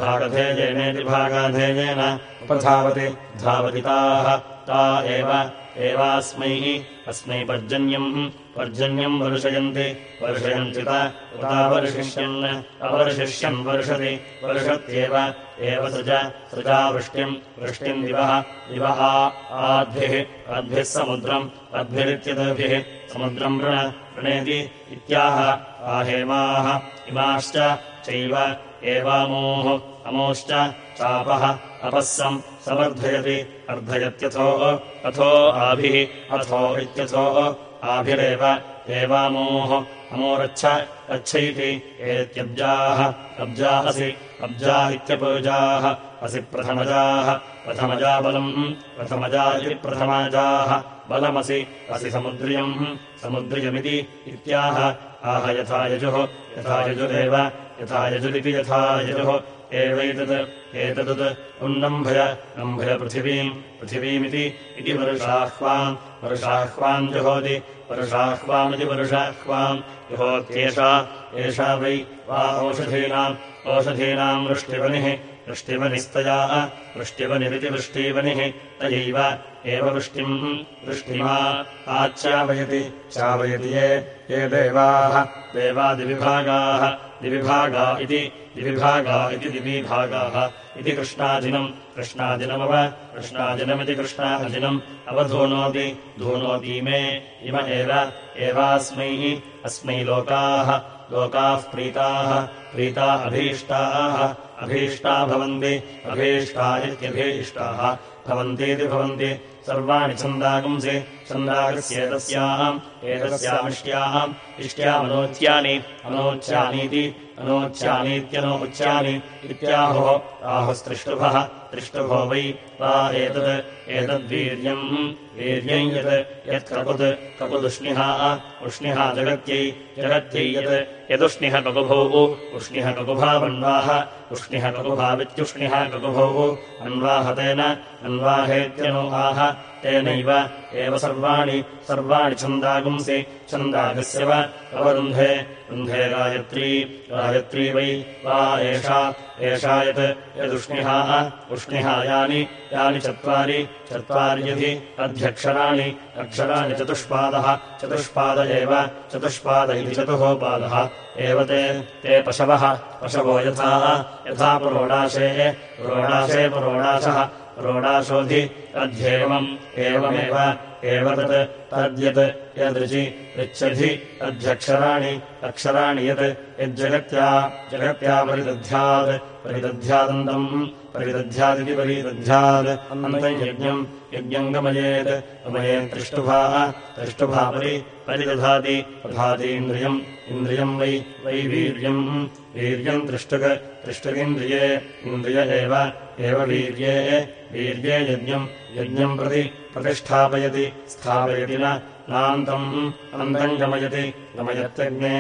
भागधेयेनेति भागाधेयेन उपधावति धावति ताः ता एव एवास्मै अस्मै पर्जन्यम् पर्जन्यम् वर्षयन्ति। वर्षयन्ति त उतावर्षिष्यन् अवर्षिष्यन् वर्षति। वर्षत्येव एव सृज सृजा वृष्टिम् वृष्टिम् दिवः दिवः आद्भिः। अद्भिः समुद्रम् अद्भिरित्यद्भिः समुद्रम् ऋण ऋणेति इत्याह। आहेमाः इमाश्च चैव एवामोः अमोश्च चापः अपःसम् समर्थयति। अर्धयत्यथो अथो आभिः अथो इत्यथो आभिरेव एवामोः अमोरच्छ अच्छैति एत्यब्जाः अब्जा असि अब्जा इत्यपूजाः असि प्रथमजाः प्रथमजा बलम् प्रथमजा इति प्रथमाजाः बलमसि, असि समुद्र्यम्, समुद्रियमिति इत्याह। आह, यथा यजुः, यथा यजुरेव यथा यजुरिति, यथा यजुः। एवैतत् एतत् उन्नम्भय, नम्भय पृथिवीम्, पृथिवीमिति इति वर्षाह्वाम् वर्षाह्वाम् जुहोति वर्षाह्वामिति वर्षाह्वाम् जुहोत्येषा एषा वै वा ओषधीनाम् ओषधीनाम् वृष्टिवनिः वृष्टिवनिस्तया वृष्टिवनिरिति वृष्टिवनिः तयैव एव वृष्टिम् वृष्टिमा। आच्यावयति चावयति ये ये देवाः देवादिविभागाः दिविभागा इति दिविभागा इति दिविभागाः इति कृष्णाजिनम् कृष्णाजिनमव कृष्णाजिनमिति कृष्णाजिनम् अवधूनोति धूनोति। मे। इम एव। एवास्मै। अस्मै लोकाः। लोकाः प्रीताः। प्रीता अभीष्टाः। अभीष्टा भवन्ति। अभीष्टा इत्यभीष्टाः। भवन्तीति भवन्ति। सर्वाणि छन्दागुंसि। छन्दागस्येतस्याम् एतस्यामिष्ट्याम्। इष्ट्यामनोच्यानि अनोच्यानीति अनोच्यानीत्यनोमुच्यानि इत्याहुः आहुस्त्रिष्टुभः त्रिष्टुभो वै वा एतत् एतद्वीर्यम्। वीर्यम् यत् यत्कपुत् कपुदुष्णिहा उष्णिहा जगत्यै जगत्यै यत् यदुष्णिः ककुभौ उष्णिः ककुभावन्वाह उष्णिः ककुभावित्युष्णिः ककुभौ अन्वाहतेन अन्वाहेत्यनो आह तेनैव एव सर्वाणि सर्वाणि छन्दागुंसि। छन्दागस्य वा अवरुन्धे। रुन्धे गायत्री। गायत्री वै। वा एषा। एषा यत् यदुष्णिहा उष्णिहा यानि। यानि चत्वारि। चत्वार्यधि अध्यक्षराणि। अक्षराणि चतुष्पादः। चतुष्पाद एव। चतुष्पाद इति चतुः पादः एव ते। ते पशवः। पशवो यथा यथा पुरोडाशे। पुरोडाशे पुरोडाशः रोडाशोधि अध्येवम् एवमेव एव तत् तद्यत् यदृचि ऋच्छधि अध्यक्षराणि अक्षराणि यत् यज्जगत्या जगत्या परिदध्यात् परिदध्यादन्तम् परिदध्यादिति परिदध्यात् अनन्तम् यज्ञम् यज्ञम् गमयेत् गमयेत् त्रिष्टुभाः परि परिदधाति दधातीन्द्रियम् इन्द्रियम् वै वै वीर्यम् वीर्यम् त्रिष्टुक त्रिष्टुगिन्द्रिये इन्द्रिय एव वीर्ये वीर्ये यज्ञम् यज्ञम् प्रति प्रतिष्ठापयति स्थापयति न नान्तम् अनन्तम् गमयति। गमयत्यग्ने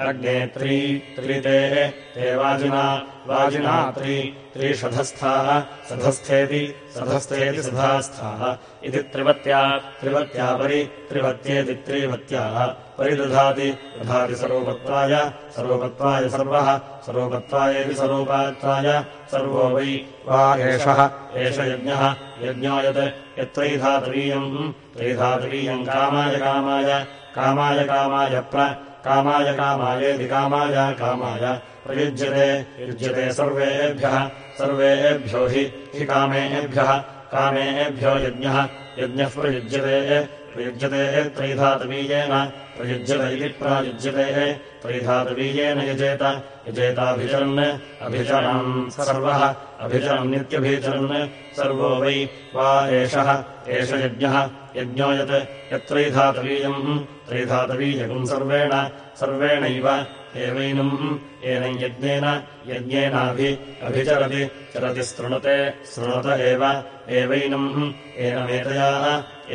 अग्ने त्री त्रिते ते वाजिना वाजिना त्री त्रिषधस्थाः सधस्थेति सधस्थेति सधास्थाः। इति त्रिवत्या त्रिवत्या परि त्रिवत्येति त्रिवत्याः परिदधाति। दधाति सरूपत्वाय। सरूपत्वाय सर्वः। सरूपत्वायेति सरूपात्वाय। सर्वो वै वा एषः। एष यज्ञः। यज्ञो यत् यत्रैधातवीयम् त्रैधातवीयम् कामाय कामाय। कामाय कामाय प्र। कामाय कामायेति कामाय कामाय। प्रयुज्यते। युज्यते सर्वेभ्यः। सर्वेभ्यो हि। हि कामेभ्यः। कामेभ्यो यज्ञः। यज्ञः प्रयुज्यते प्रयुज्यते त्रैधातवीयेन प्रयुज्यत इति प्रायुज्यते त्रैधातवीयेन यजेत यजेताभिचरन् अभिचरम् सर्वः अभिचरम् नित्यभिचरन् सर्वो वै वा एषः एष यज्ञः यज्ञो यत् यत्रैधातवीयम् त्रैधातवीयकम् सर्वेण सर्वेणैव एवैनम् एनम् यज्ञेन यज्ञेनाभि अभिचरति चरति शृणुते शृणुत एव एवैनम् एनमेतया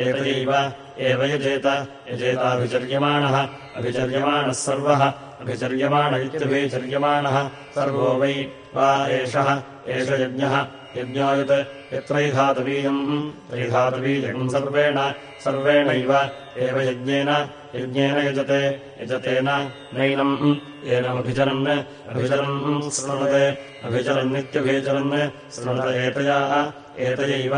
एतयैव एव यजेत। यजेताभिचर्यमाणः अभिचर्यमाणः। सर्वः। अभिचर्यमाण इत्यभिचर्यमाणः। सर्वो वै वा एषः। एष यज्ञः। यज्ञो यत् यत्रैधातवीयम्। त्रैधातवीयकम् सर्वेण। सर्वेणैव एव यज्ञेन। यज्ञेन यजते। यजतेन नैनम्। एनमभिचरन्। अभिचरन् शृणुते अभिचरन्नित्यभिचरन्। शृणुत एतया एतयैव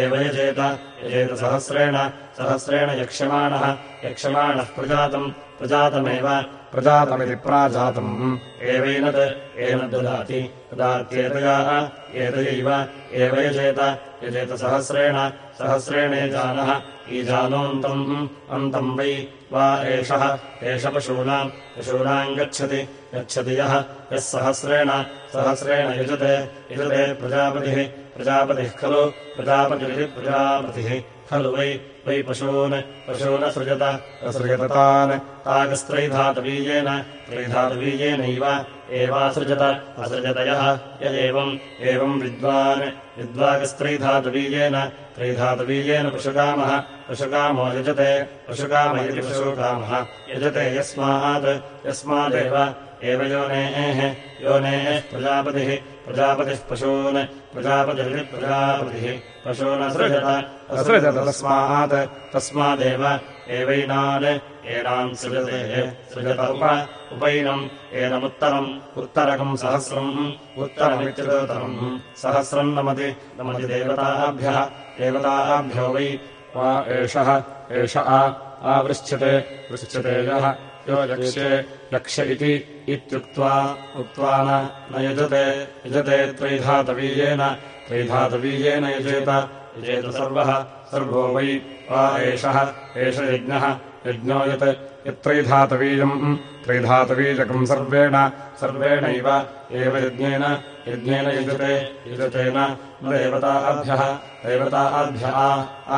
एव यजेत यजेत सहस्रेण यक्ष्यमाणः यक्ष्यमाणः प्रजातम् प्रजातमेव प्रजातमिति प्राजातम्। एवैनत् एनद्ददाति ददात्येतया एतयैव एव यजेत यजेत सहस्रेण सहस्रेणेजानः ईजानोऽन्तम् अन्तम् वै वा एषः एष पशूनाम् पशूनाम् गच्छति गच्छति यः यः सहस्रेण सहस्रेण यजते यजते प्रजापतिः प्रजापतिः खलु। प्रजापतिरिति प्रजापतिः। खलु वै वै पशून्। पशूनसृजत असृजतान् तागस्त्रैधातवीयेन त्रैधातवीयेनैव एवासृजत असृजतयः य एवम् एवम् विद्वान्। विद्वागस्त्रैधातवीयेन त्रैधातवीयेन पशुकामः। पशुकामो यजते। पशुकाम इति पशुकामः। यजते यस्मात्। यस्मादेव। एव योनेः। योनेः प्रजापतिः प्रजापतिः पशून् प्रजापतिः पशूनसृजत असृजत तस्मात् तस्मादेव एवैनान् एनाम् सृजते सृजत उप उपैनम् एनमुत्तरम् उत्तरकम् सहस्रम् उत्तरमित्युतरम् सहस्रम् नमति नमति देवताभ्यः देवताभ्यो वै वा एषः एष आ आवृच्छ्यते पृच्छ्यते यः यो यक्ष्ये यक्ष्य इति इत्युक्त्वा उक्त्वा न यजते यजते त्रैधातवीयेन त्रैधातवीयेन यजेत यजेत सर्वः सर्वो वै वा एषः एष यज्ञः यज्ञो यत् यत्रैधातवीयम् त्रैधातवीयकम् सर्वेण सर्वेणैव एव यज्ञेन यज्ञेन युजते युजतेन न देवताभ्यः देवताभ्यः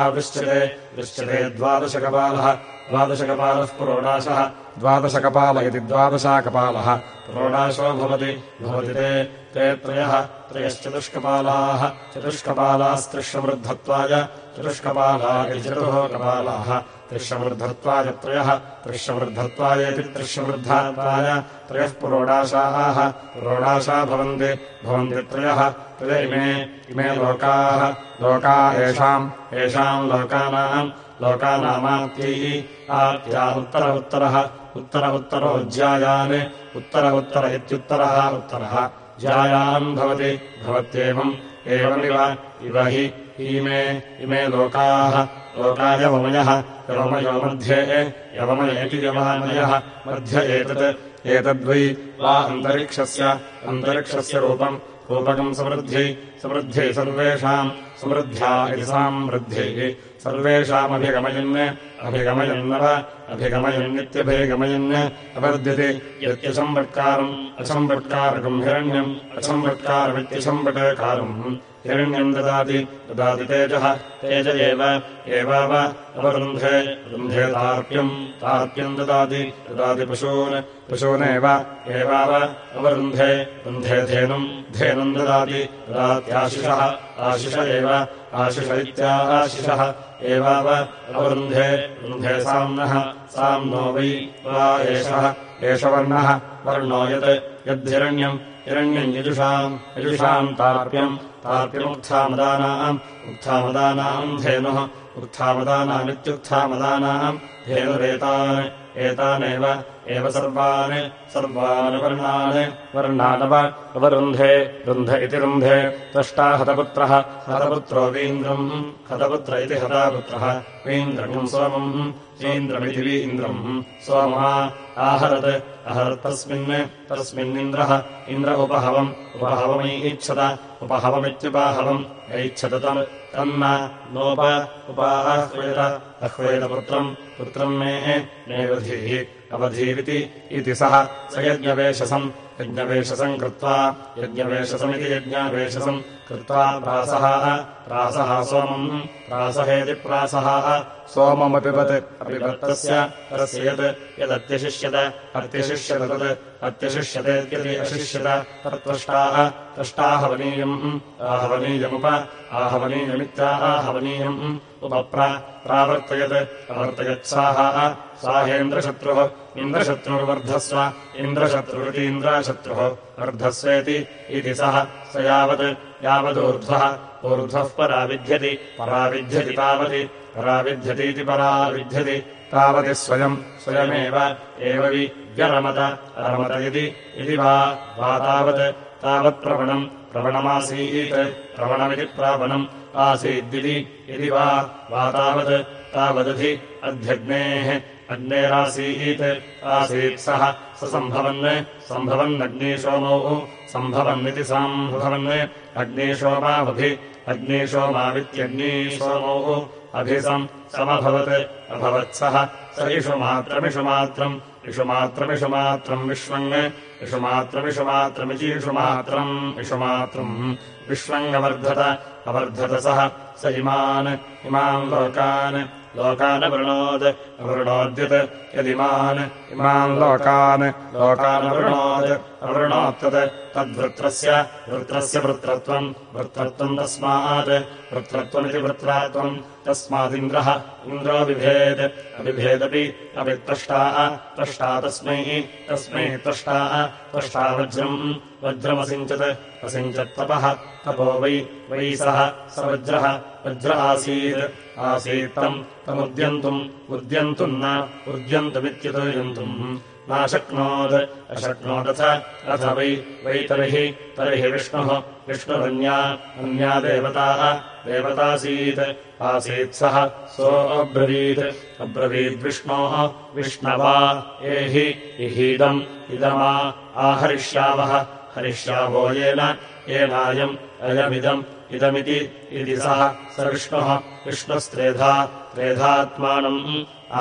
आवृश्यते दृश्यते द्वादशकपालः द्वादशकपालः पुरोडाशः। द्वादशकपाल इति द्वादशाकपालः। पुरोडाशो भवति। भवति ते। ते त्रयः। त्रयश्चतुष्कपालाः। चतुष्कपालास्त्रिश्ववृद्धत्वाय चतुष्कपाला इति चतुः कपालाः। त्रिश्ववृद्धत्वाय त्रयः। त्रिश्ववृद्धत्वायेति त्रिश्ववृद्धात्वाय त्रयः पुरोडाशाः। पुरोडाशा भवन्ति। भवन्ति त्रयः। त्रय इमे। इमे लोकाः। लोका येषाम् येषाम् लोकानाम् लोकानामात्यैः आत्या उत्तर उत्तरः उत्तर उत्तरो ज्यायान् उत्तर उत्तर इत्युत्तरः उत्तरः। ज्यायान् भवति भवत्येवम् एवमिव इव हि इमे इमे लोकाः। लोका यवमयः यवमयो मध्ये यवमयेति यवामयः मध्य एतत् एतद्वै वा अन्तरिक्षस्य अन्तरिक्षस्य रूपम् रूपकम् समृद्ध्यै समृद्ध्यै सर्वेषाम् समृद्ध्या इति सामृद्ध्यै सर्वेषामभिगमयन् अभिगमयन्नव अभिगमयन्नित्यभिगमयन् अवर्ध्यते यत्यसम्वट्कारम् असम्वट्कारकम् हिरण्यम् असम्वट्कारमित्यसम्वटकारम् हिरण्यम् ददाति ददाति तेजः तेज एव एवाव अवरुन्धे रुन्धे तार्प्यम् तार्प्यम् ददाति ददाति पशून् पशूनेव एवाव अवरुन्धे रुन्धे धेनुम् धेनुम् ददाति ददात्याशिषः आशिष एव आशिष इत्याशिषः एवाव अवरुन्धे रुन्धे साम्नः साम्नो वै वा एषः एष वर्णः वर्णो यत् यद्धिरण्यम् हिरण्यम् यजुषाम् यजुषाम् तार्प्यम् तार्प्यमुत्थामदानाम् उत्थामदानाम् धेनुः। उत्थामदानामित्युत्थामदानाम्। धेनुरेतान् एतानेव। एव सर्वान्। सर्वान् वर्णान्। वर्णानव। अवरुन्धे रुन्ध इति रुन्धे। त्वष्टा हतपुत्रः। हतपुत्रो वीन्द्रम्। हतपुत्र इति हतापुत्रः। वीन्द्रम् सोमम्। वीन्द्रमिति वीन्द्रम् सोमः आहरत्। अहरत्तस्मिन् तस्मिन्निन्द्रः। इन्द्र उपहवम्। उपहवमैच्छत उपहवमित्युपाहवम्। ऐच्छत तम् तन्न। नोप। उपाह्वेत अह्वेदपुत्रम् पुत्रम् मे। नेवधीः अवधीरिति इति सः। स यज्ञवेशसम् यज्ञवेशसम् कृत्वा यज्ञवेशसमिति यज्ञावेशसम् कृत्वा प्रासः प्रासः सोमम् प्रासहेति प्रासः सोममपिबत् अपिबत्तस्य तस्य यत् यदत्यशिष्यत अत्यशिष्यत तत् अत्यशिष्यतेत्यति अशिष्यत तत्त्वष्टाः त्वष्टाहवनीयम् आहवनीयमुप आहवनीयमित्याहवनीयम् उपप्र प्रावर्तयत् अवर्तयत्साः साहेन्द्रशत्रुः इन्द्रशत्रुर्वर्धस्व इन्द्रशत्रुरिति इन्द्राशत्रुः वर्धस्वेति इति सः स यावत् यावदूर्ध्वः ऊर्ध्वः पराविध्यति पराविध्यति तावति पराविध्यतीति पराविध्यति तावति स्वयम् स्वयमेव एव वि व्यरमत अरमत इति वा वा तावत् तावत्प्रवणम् प्रवणमासीत् प्रवणमिति प्रावणम् आसीद्दिति यदि वा वा तावत् तावदधि अध्यग्नेः अग्नेरासीत् आसीत् सः स सम्भवन् सम्भवन्नग्निशोमौ सम्भवन्निति सम्भवन् अग्निशोमावभि अग्निशोमावित्यग्निशोमौ अभिसम् समभवत् अभवत्सः स इषुमात्रमिषुमात्रम् इषुमात्रमिषुमात्रम् विश्वम् इषुमात्रमिषुमात्रमितीषुमात्रम् इषुमात्रम् विश्वङ्गवर्धत अवर्धत सः स इमान् इमान् लोकान् लोकानवृणोद्। अवृणोद्यत्। यदिमान् इमान् लोकान् लोकानवृणोद्। अवृणोत्तत् तद्वृत्रस्य वृत्रस्य वृत्रत्वम् वृत्रत्वम् तस्मात्। वृत्रत्वमिति वृत्रात्वम् तस्मादिन्द्रः इन्द्रो बिभेत् अबिभेदपि अपि त्वष्टाः त्वष्टा तस्मै तस्मै त्वष्टाः त्वष्टा वज्रम्। वज्रमसिञ्चत्। असिञ्चत्तपः तपो वै वै सः स वज्रः वज्र आसीत्। आसीत् तम् तमुद्यन्तुम् उद्यन्तुम् न उद्यन्तमित्युदयन्तुम् नाशक्नोत् अशक्नोदथ अथ वै वै तर्हि तर्हि विष्णुः विष्णुरन्या अन्या देवताः देवतासीत्। आसीत् सः सोऽब्रवीत् अब्रवीद्विष्णोः विष्णवा एहि इहीदम् इदमा आहरिष्यावः हरिष्यावो येन येनायम् अयमिदम् इदमिति इति सः स विष्णुः विष्णुस्त्रेधा त्रेधात्मानम्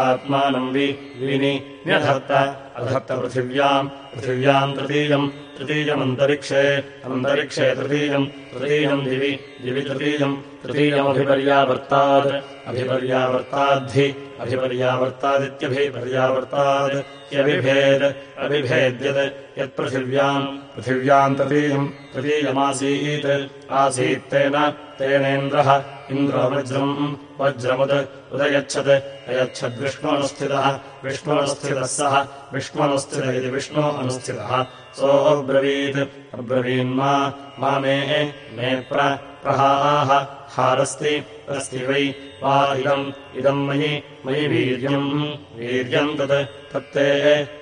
आत्मानम् वि विनि न्यधत्त अधत्त पृथिव्याम् पृथिव्याम् तृतीयम् तृतीयमन्तरिक्षे अन्तरिक्षे तृतीयम् तृतीयम् दिवि दिवि तृतीयम् तृतीयमभिपर्यावर्तात् अभिपर्यावर्ताद्धि अभिपर्यावर्तादित्यभिपर्यावर्तात् यविभेद अविभेद्यत् यत्पृथिव्याम्। पृथिव्याम् तृतीयम् तृतीयमासीत् आसीत्तेन तेनेन्द्रः इन्द्रो वज्रम् वज्रमुत् उदयच्छत् अयच्छद्विष्णोऽनुस्थितः विष्णोऽनुस्थितः सः विष्णोऽनुस्थित इति विष्णो अनुस्थितः सोऽब्रवीत्। अब्रवीन्मा मा मे मे प्रहाः हारस्ति अस्ति वै वा इदम् इदम् मयि मयि वीर्यम्। वीर्यम् तत् तत्ते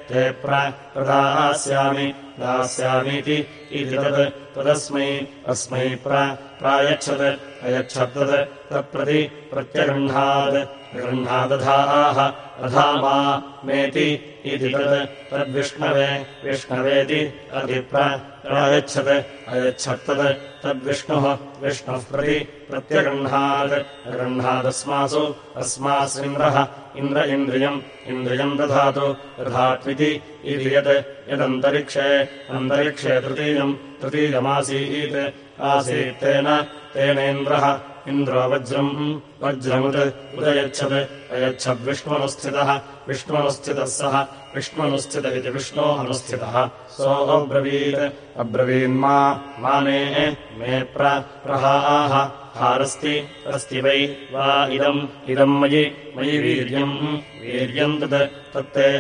ते प्रदास्यामि दास्यामीति इति तत्। तदस्मै अस्मै प्रायच्छत्। अयच्छत्तत्। तत्प्रति प्रत्यगृह्णात्। गृह्णादधाः। अधा मा मेति इति तत्। तद्विष्णवे। विष्णवेति अधिप्रायच्छत् अयच्छत्तत्। तद्विष्णुः। विष्णुः प्रति प्रत्यगृह्णात्। गृह्णादस्मासु अस्मास्विन्द्रः इन्द्र इन्द्रियम्। इन्द्रियम् दधातु। दधात्विति इति यत्। यदन्तरिक्षे। अन्तरिक्षे तृतीयम्। तृतीयमासीत् आसीत्तेन तेनेन्द्रः इन्द्रो वज्रम् वज्रमुत् उदयच्छत् अयच्छद्विष्णुनुस्थितः विष्णुनुस्थितः सः विष्णुनुस्थित इति विष्णोः अनुस्थितः सोऽब्रवीत् अब्रवीन्मा माने मे प्रहाः हारस्ति अस्ति वै वा इदम् इदम् मयि मयि वीर्यम्। वीर्यम् तत् तत्ते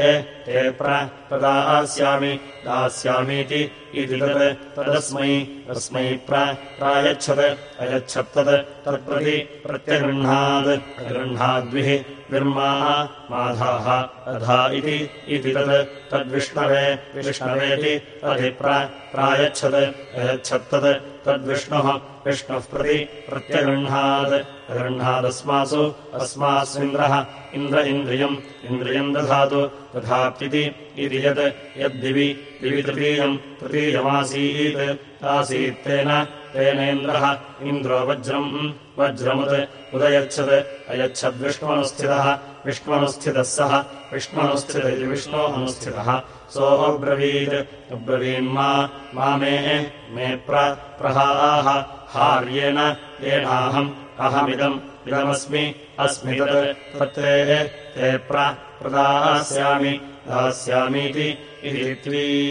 ते प्रदास्यामि दास्यामीति इति तत् तदस्मै तस्मै प्रायच्छत् अयच्छत्तत् तत्प्रति प्रत्यगृह्णात् गृह्णाद्भिः विर्माः माधाः अधा इति तत् तद्विष्णवे विष्णवेति अधिप्रायच्छत् अयच्छत्तत् तद्विष्णुः विष्णुः प्रति प्रत्यगृह्णात् गृह्णादस्मासु अस्मास्विन्द्रः इन्द्र इन्द्रियम् इन्द्रियम् दधातु तथाप्यति इति यत् यद्दिवि दिवि तृतीयम् तृतीयमासीत् आसीत्तेन तेनेन्द्रः इन्द्रो वज्रम् वज्रमुत् उदयच्छत्। अयच्छद्विष्णुनुस्थितः विष्णुनुस्थितः सः। विष्णुनुस्थित विष्णोः अनुस्थितः सोऽब्रवीत्। अब्रवीन्मा मा। मे मे। प्रहाः। हार्येण। येनाहम्। अहमिदम्। इदमस्मि। अस्मि तत्। तत्ते ते। प्रदास्यामि। दास्यामीति। इति त्वी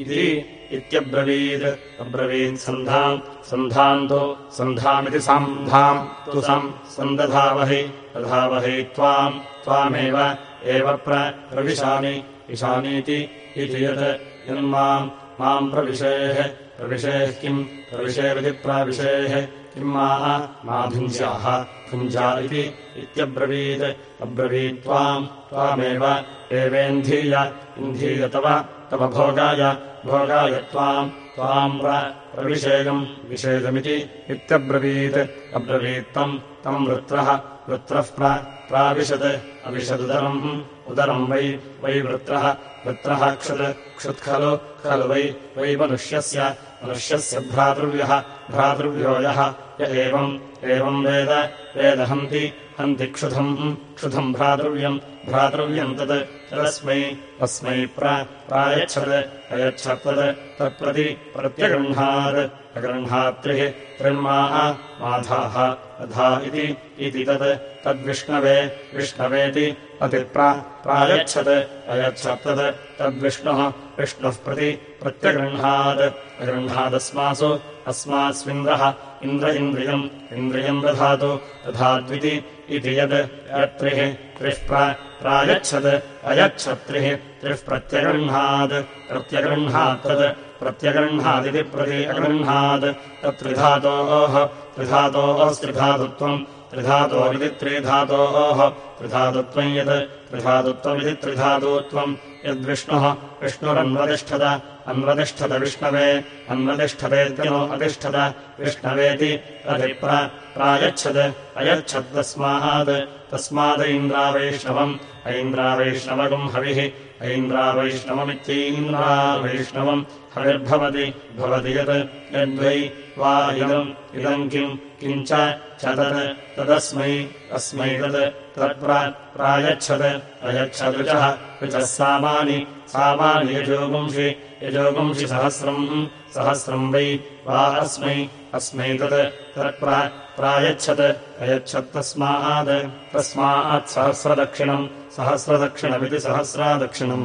इति इत्यब्रवीत्। अब्रवीत् सन्धाम् सन्धान्तो। सन्धामिति सन्धाम् तु सम्। सन्दधावहि। दधावहि त्वाम्। त्वामेव एव प्रविशामि। विशामीति इति यत्। यन्माम्। माम् प्रविशेः। प्रविशेः किम्? प्रविशेरिति प्राविशेः। किम् मा? मा भुञ्जाः भुञ्जा इति इत्यब्रवीत्। अब्रवीत् त्वाम्। त्वामेव एवेन्धीय इन्धीय तव तव भोगाय भोगाय त्वाम् त्वाम् प्रविषेयम् विषेदमिति इत्यब्रवीत्। अब्रवीत्तम् तम् वृत्रः वृत्रः प्राविशत् अविशदुदरम् उदरम् वै वै वृत्रः वृत्रः क्षुत् क्षुत्खलु खलु वै वै मनुष्यस्य। मनुष्यस्य भ्रातृव्यः भ्रातृव्यो यः। य एवम् एवम् वेद वेदहन्ति हन्ति क्षुधम् क्षुधम् भ्रातृव्यम्। भ्रातृव्यम् तत् तदस्मै अस्मै प्रायच्छत् अयच्छत्तत् तत्प्रति प्रत्यगृह्णात्। अगृह्णात्रिः त्रिर्माः माधाः अधा इति तत्। तद्विष्णवे विष्णवेति प्रायच्छत् अयच्छत्तत्। तद्विष्णुः विष्णुः प्रति प्रत्यगृह्णात्। अगृह्णादस्मासु अस्मास्विन्द्रः इन्द्र इन्द्रियम् इन्द्रियम् दधातु। दधाद्विति इति यद् यत्रिः त्रिः प्रायच्छत् अयच्छत्रिः त्रिः प्रत्यगृह्णात्। प्रत्यगृह्णात् तत् प्रत्यगृह्णादिति प्रति अगृह्णात्। तत्त्रिधातोः त्रिधातोस्त्रिधातुत्वम् त्रिधातोरिति त्रिधातोः त्रिधातुत्वम् यत् त्रिधातुत्वमिति त्रिधातुत्वम् यद्विष्णुः विष्णुरन्वतिष्ठत अन्वतिष्ठत विष्णवे अन्वतिष्ठतेत्यनो अतिष्ठत विष्णवेति प्रायच्छत् अयच्छत्तस्मात् तस्मादैन्द्रावैष्णवम् ऐन्द्रावैष्णवगम् हविः ऐन्द्रा वैष्णवमित्यैन्द्रा वैष्णवम् हविर्भवति भवति यत् यद्वै वा इदम् इदम् किम् किञ्च च तत् तदस्मै अस्मै तत् तत्प्रायच्छत् अयच्छदृचः ऋचः सामानि सामानि यजोगुंषि यजोगुंषि सहस्रम् सहस्रम् वै वा अस्मै अस्मै तत् तत्प्रायच्छत् अयच्छत्तस्मात् तस्मात् सहस्रदक्षिणम् सहस्रदक्षिणमिति सहस्रादक्षिणम्।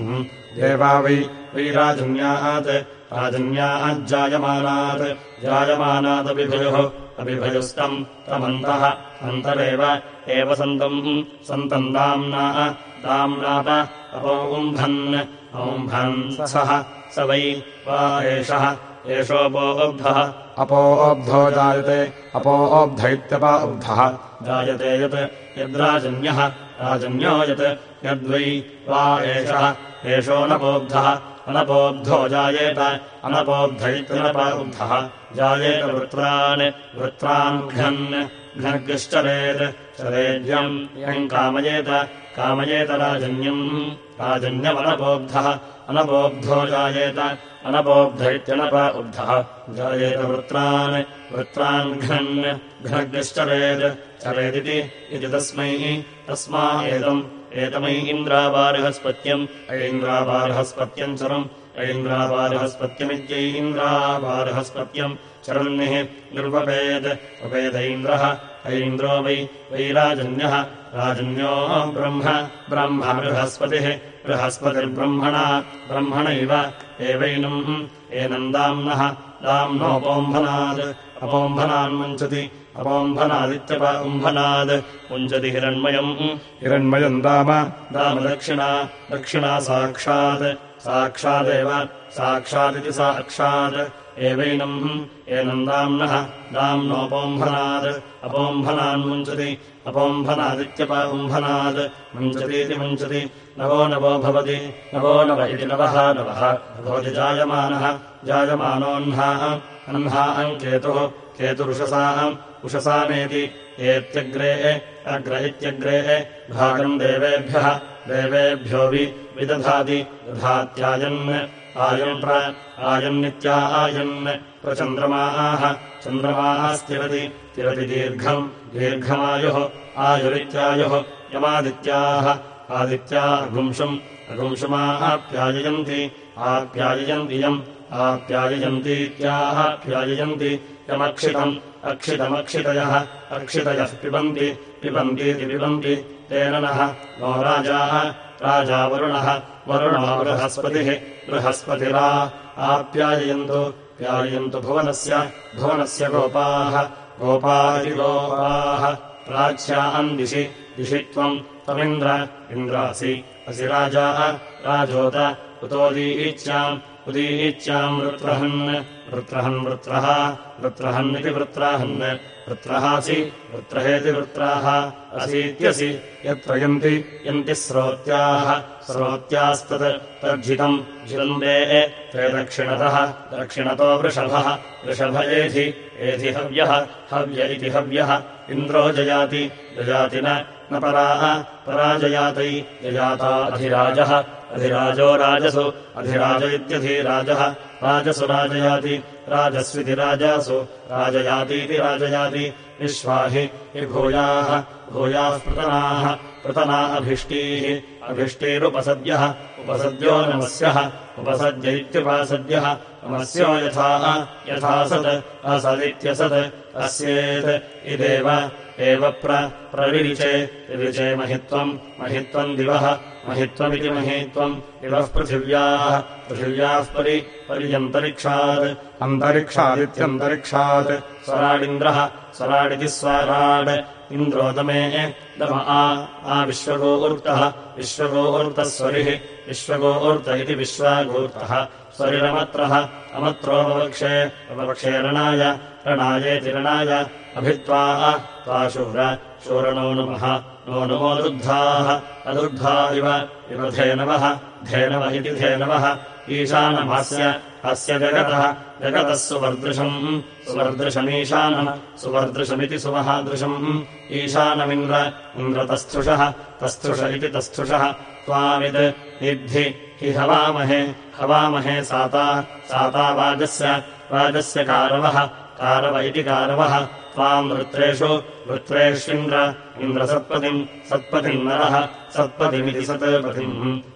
देवा वै वै राजन्यात् राजन्याज्जायमानात् जायमानादभिभयोः अभिभयस्तम् तमन्तः अन्तरेव एव सन्तम् सन्तम् दाम्ना दाम्नाप अपोम्भन् औम्भन् सः स वै वा एषः एषोपोऽब्धः अपोऽब्धो जायते अपोऽब्ध इत्यप उब्धः। जायते यत् यद्राजन्यः राजन्यो यत् यद्वै वा एषः एषोऽनपोऽब्धः अनपोऽब्धो जायेत अनपोऽब्ध इत्यनप उब्धः जायेत वृत्रान् वृत्रान् घ्नन् घ्नग्श्चरेत् चरेद्यम् यम् कामयेत कामयेत राजन्यम्। राजन्यमनपोऽब्धः अनपोऽब्धो जायेत अनपोऽब्ध इत्यनप उब्धः। जायेत वृत्रान् वृत्रान् घ्नन् घ्नग्श्चरेत् चरेदिति इति तस्मै। तस्मा एतम् एतमै इन्द्रावारहस्पत्यम् ऐन्द्रावारहस्पत्यम् चरम् ऐन्द्रावारहस्पत्यमित्यैन्द्रावारहस्पत्यम् चरन्निः निर्वपेत् उपेदैन्द्रः ऐन्द्रो वै वै राजन्यः ब्रह्म ब्रह्म बृहस्पतिः बृहस्पतिर्ब्रह्मणा ब्रह्मणैव एवैनम् एनम् दाम्नः दाम्नोपोम्भनात् अपोम्भनान्मुञ्चति अपोम्भनादित्यप उम्भनाद् मुञ्चति हिरण्मयम् हिरण्मयम् दाम दामदक्षिणा दक्षिणा साक्षात् साक्षादेव। साक्षादिति साक्षात्। एवैनम् एनम् दाम्नः। दाम्नोपोम्भनात्। अपोम्भनान्मुञ्चति अपोम्भनादित्यप उम्भनात् मुञ्चतीति मुञ्चति। नवो नवो भवति। नवो नव इति नवः नवः भवति जायमानः। जायमानोऽह्नाः। अह्ना अङ्केतुः। केतुरुषसाम् उषसामेति एत्यग्रे अग्र इत्यग्रे भागम् देवेभ्यः देवेभ्यो वि विदधाति दधात्यायन् आयम् प्र आयन्नित्या आयन् प्रचन्द्रमाः चन्द्रमास्तिरति तिरति दीर्घम् दीर्घमायुः आयुरित्यायुः यमादित्याः आदित्या अगुंशुम् अगुंशुमाप्याययन्ति आप्याययन्तियम् आप्याययन्तीत्याप्याययन्ति यमक्षितम् अक्षितमक्षितयः अक्षितयः पिबन्ति पिबन्तीति पिबन्ति तेन नः नो राजाः राजा वरुणः वरुणो बृहस्पतिः बृहस्पतिरा आप्याययन्तु प्याययन्तु भुवनस्य भुवनस्य गोपाः गोपादिगोपाः प्राच्याम् दिशि दिशि त्वम् त्वमिन्द्र इन्द्रासि असि राजाः राजोत उतोदीच्याम् उदीच्याम् वृत्रहन् वृत्रहन् वृत्रः वृत्रहन्निति वृत्राहन् वृत्रहासि वृत्रहेति वृत्राः असीत्यसि यत्र यन्ति यन्ति स्रोत्याः स्रोत्यास्तत् तज्जितम् झिलन्दे ते दक्षिणतः दक्षिणतो वृषभः वृषभ एधि एधि हव्यः हव्य इति हव्यः इन्द्रो जयाति जयाति न पराः पराजयातै जयाता अधिराजः अधिराजो राजसु। अधिराज इत्यधिराजः राजसु राजयाति। राजस्विति राजासु। राजयातीति राजयाति। विश्वाहि हि भूयाः। भूयाः पृतनाः पृतना अभिष्टीः। अभिष्टीरुपसद्यः। उपसद्यो नमस्यः। उपसद्य इत्युपासद्यः। नमस्यो यथा यथा सत्। असदित्यसत्। अस्येत्। इदेव। एव प्रविरिचे। विरिचे महित्वम्। महित्वम् दिवः महित्वमिति महीत्वम् दिवः पृथिव्याः। पृथिव्याः परि पर्यन्तरिक्षात्। अन्तरिक्षादित्यन्तरिक्षात्। स्वराडिन्द्रः स्वराडिति स्वराड् इन्द्रोदमे दम आ विश्वगोऽर्तः विश्वगोऽर्तः स्वरिः विश्वगोऽर्त इति विश्वागूर्तः। स्वरिरमत्रः अमत्रोपवक्षे उपवक्षे रणाय रणायेति रणाय अभित्वा त्वा शूर शूरणो नमः नो नमोदुद्धाः अदुद्धा इव इव धेनवः धेनव इति धेनवः ईशानमस्य अस्य जगतः जगतः सुवर्दृशम्। सुवर्दृशमीशानम् सुवर्दृशमिति सुमहादृशम्। ईशानमिन्द्र इन्द्रतस्थुषः तस्थुष इति तस्थुषः। त्वाविद् विद्धि हि हवामहे हवामहे साता। साता वाजस्य वाजस्य कारवः कारव इति कारवः त्वाम् वृत्रेषु वृत्रेष्विन्द्र इन्द्रसत्पतिम् सत्पतिम् नरः सत्पतिमिति सत्पतिम्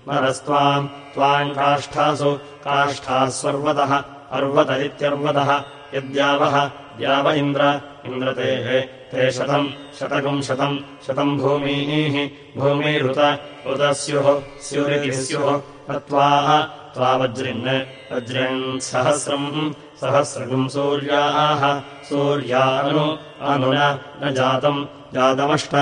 नरस्त्वाम् त्वाम् काष्ठासु काष्ठाः सर्वतः अर्वत इत्यर्वतः यद्यावः द्याव इन्द्र इन्द्रतेः ते शतम् शतकम् शतम् शतम् भूमीः भूमिरुत उत स्युः स्युरिति स्युः तत्त्वा त्वावज्रिन् वज्रिन् सहस्रम् सहस्रकम् सूर्याः। सूर्यानु अनु न जातम्। जातमष्ट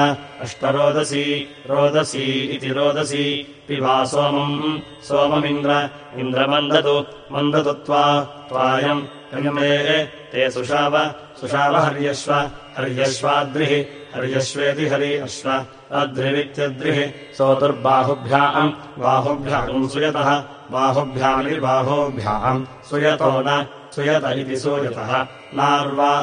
अष्टरोदसी रोदसी इति रोदसी। पिबा सोमम् सोममिन्द्र इन्द्रमन्दतु मन्दतु त्वा त्वायम्। यमे ते सुषाव सुषाव हर्यश्व हर्यश्वाद्रिः हर्यश्वेति हरि अश्व अद्रिरित्यद्रिः सोतुर्बाहुभ्याम् बाहुभ्याम् सुयतः। बाहुभ्यामिति बाहोभ्याम् सुयतो न सुयत इति सूयतः नार्वा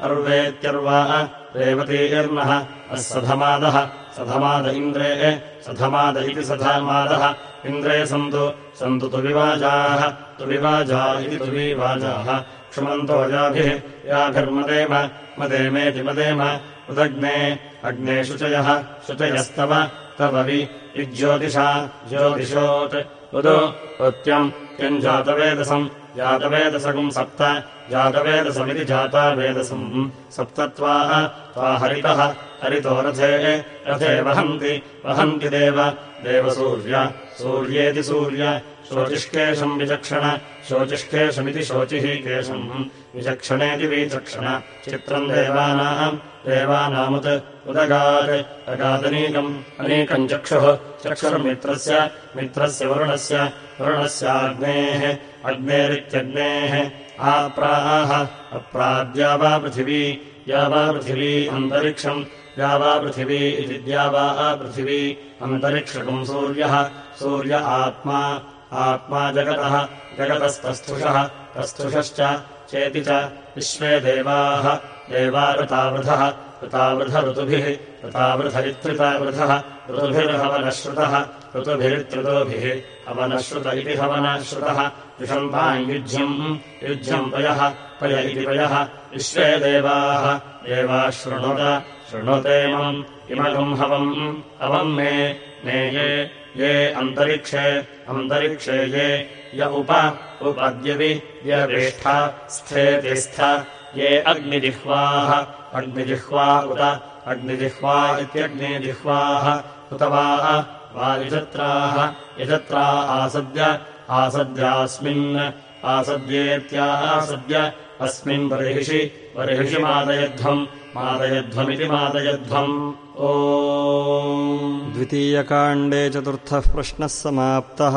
अर्वेत्यर्वा रेवतीर्नः। सधमादः। सधमाद इन्द्रे सधमाद इति सधमादः। इन्द्रे सन्तु सन्तु तुविवाजाः। तुविवाजा इति तुविवाजाः। क्षुमन्तो याभिः याभिर्मदेम। मदेमेति मदेम। उदग्ने अग्ने शुचयः शुचयस्तव। तव वि युज्योतिषा ज्योतिषोत्। उदो उत्त्यम् यम् जातवेदसम्। जातवेदसकम् सप्त जातवेदसमिति जातावेदसम्। सप्तत्वा त्वा हरितः हरितो रथे रथे वहन्ति वहन्ति देव। देवसूर्य सूर्येति सूर्य शोचिष्केशम् विचक्षण। शोचिष्केशमिति शोचिः केशम्। विचक्षणेति विचक्षण चित्रम् देवानाम्। देवानामुत् उदगात्। अगादनीकम्। अनीकम् चक्षुः। चक्षुर्मित्रस्य। मित्रस्य वरुणस्य। वरुणस्याग्नेः। अग्नेरित्यग्नेः। आप्राः। अप्राद्या वा पृथिवी। या वा पृथिवी अन्तरिक्षम्। या वा पृथिवी इति द्या वा पृथिवी। अन्तरिक्षकम् सूर्यः। सूर्य आत्मा आत्मा जगतः जगतस्तस्थुषः तस्थुषश्च चेति च विश्वे देवाः देवा ऋतावृधः ऋतावृध ऋतावृधरित्रितावृधः ऋतुभिर्हवनश्रुतः ऋतुभिरित्युतोभिः हवनश्रुत इति हवनश्रुतः विषम्पायुज्यम् युज्यम् पयः पय इति पयः विश्वे देवाः देवा शृणुत शृणुतेमम् इमगम् हवम् हवम् मे मे ये ये अन्तरिक्षे अन्तरिक्षे ये य उप उपद्यवि व्यवेष्ठ स्थेतिस्थ ये अग्निजिह्वाः अग्निजिह्वा उत अग्निजिह्वा इत्यग्निजिह्वाः उत वा यजत्राः यजत्रा आसद्य आसद्यास्मिन् आसद्येत्यासद्य अस्मिन् बर्हिषि बर्हिषि मादयध्वम् मादयध्वमिति मादयध्वम्। ओ द्वितीयकाण्डे चतुर्थः प्रश्नः समाप्तः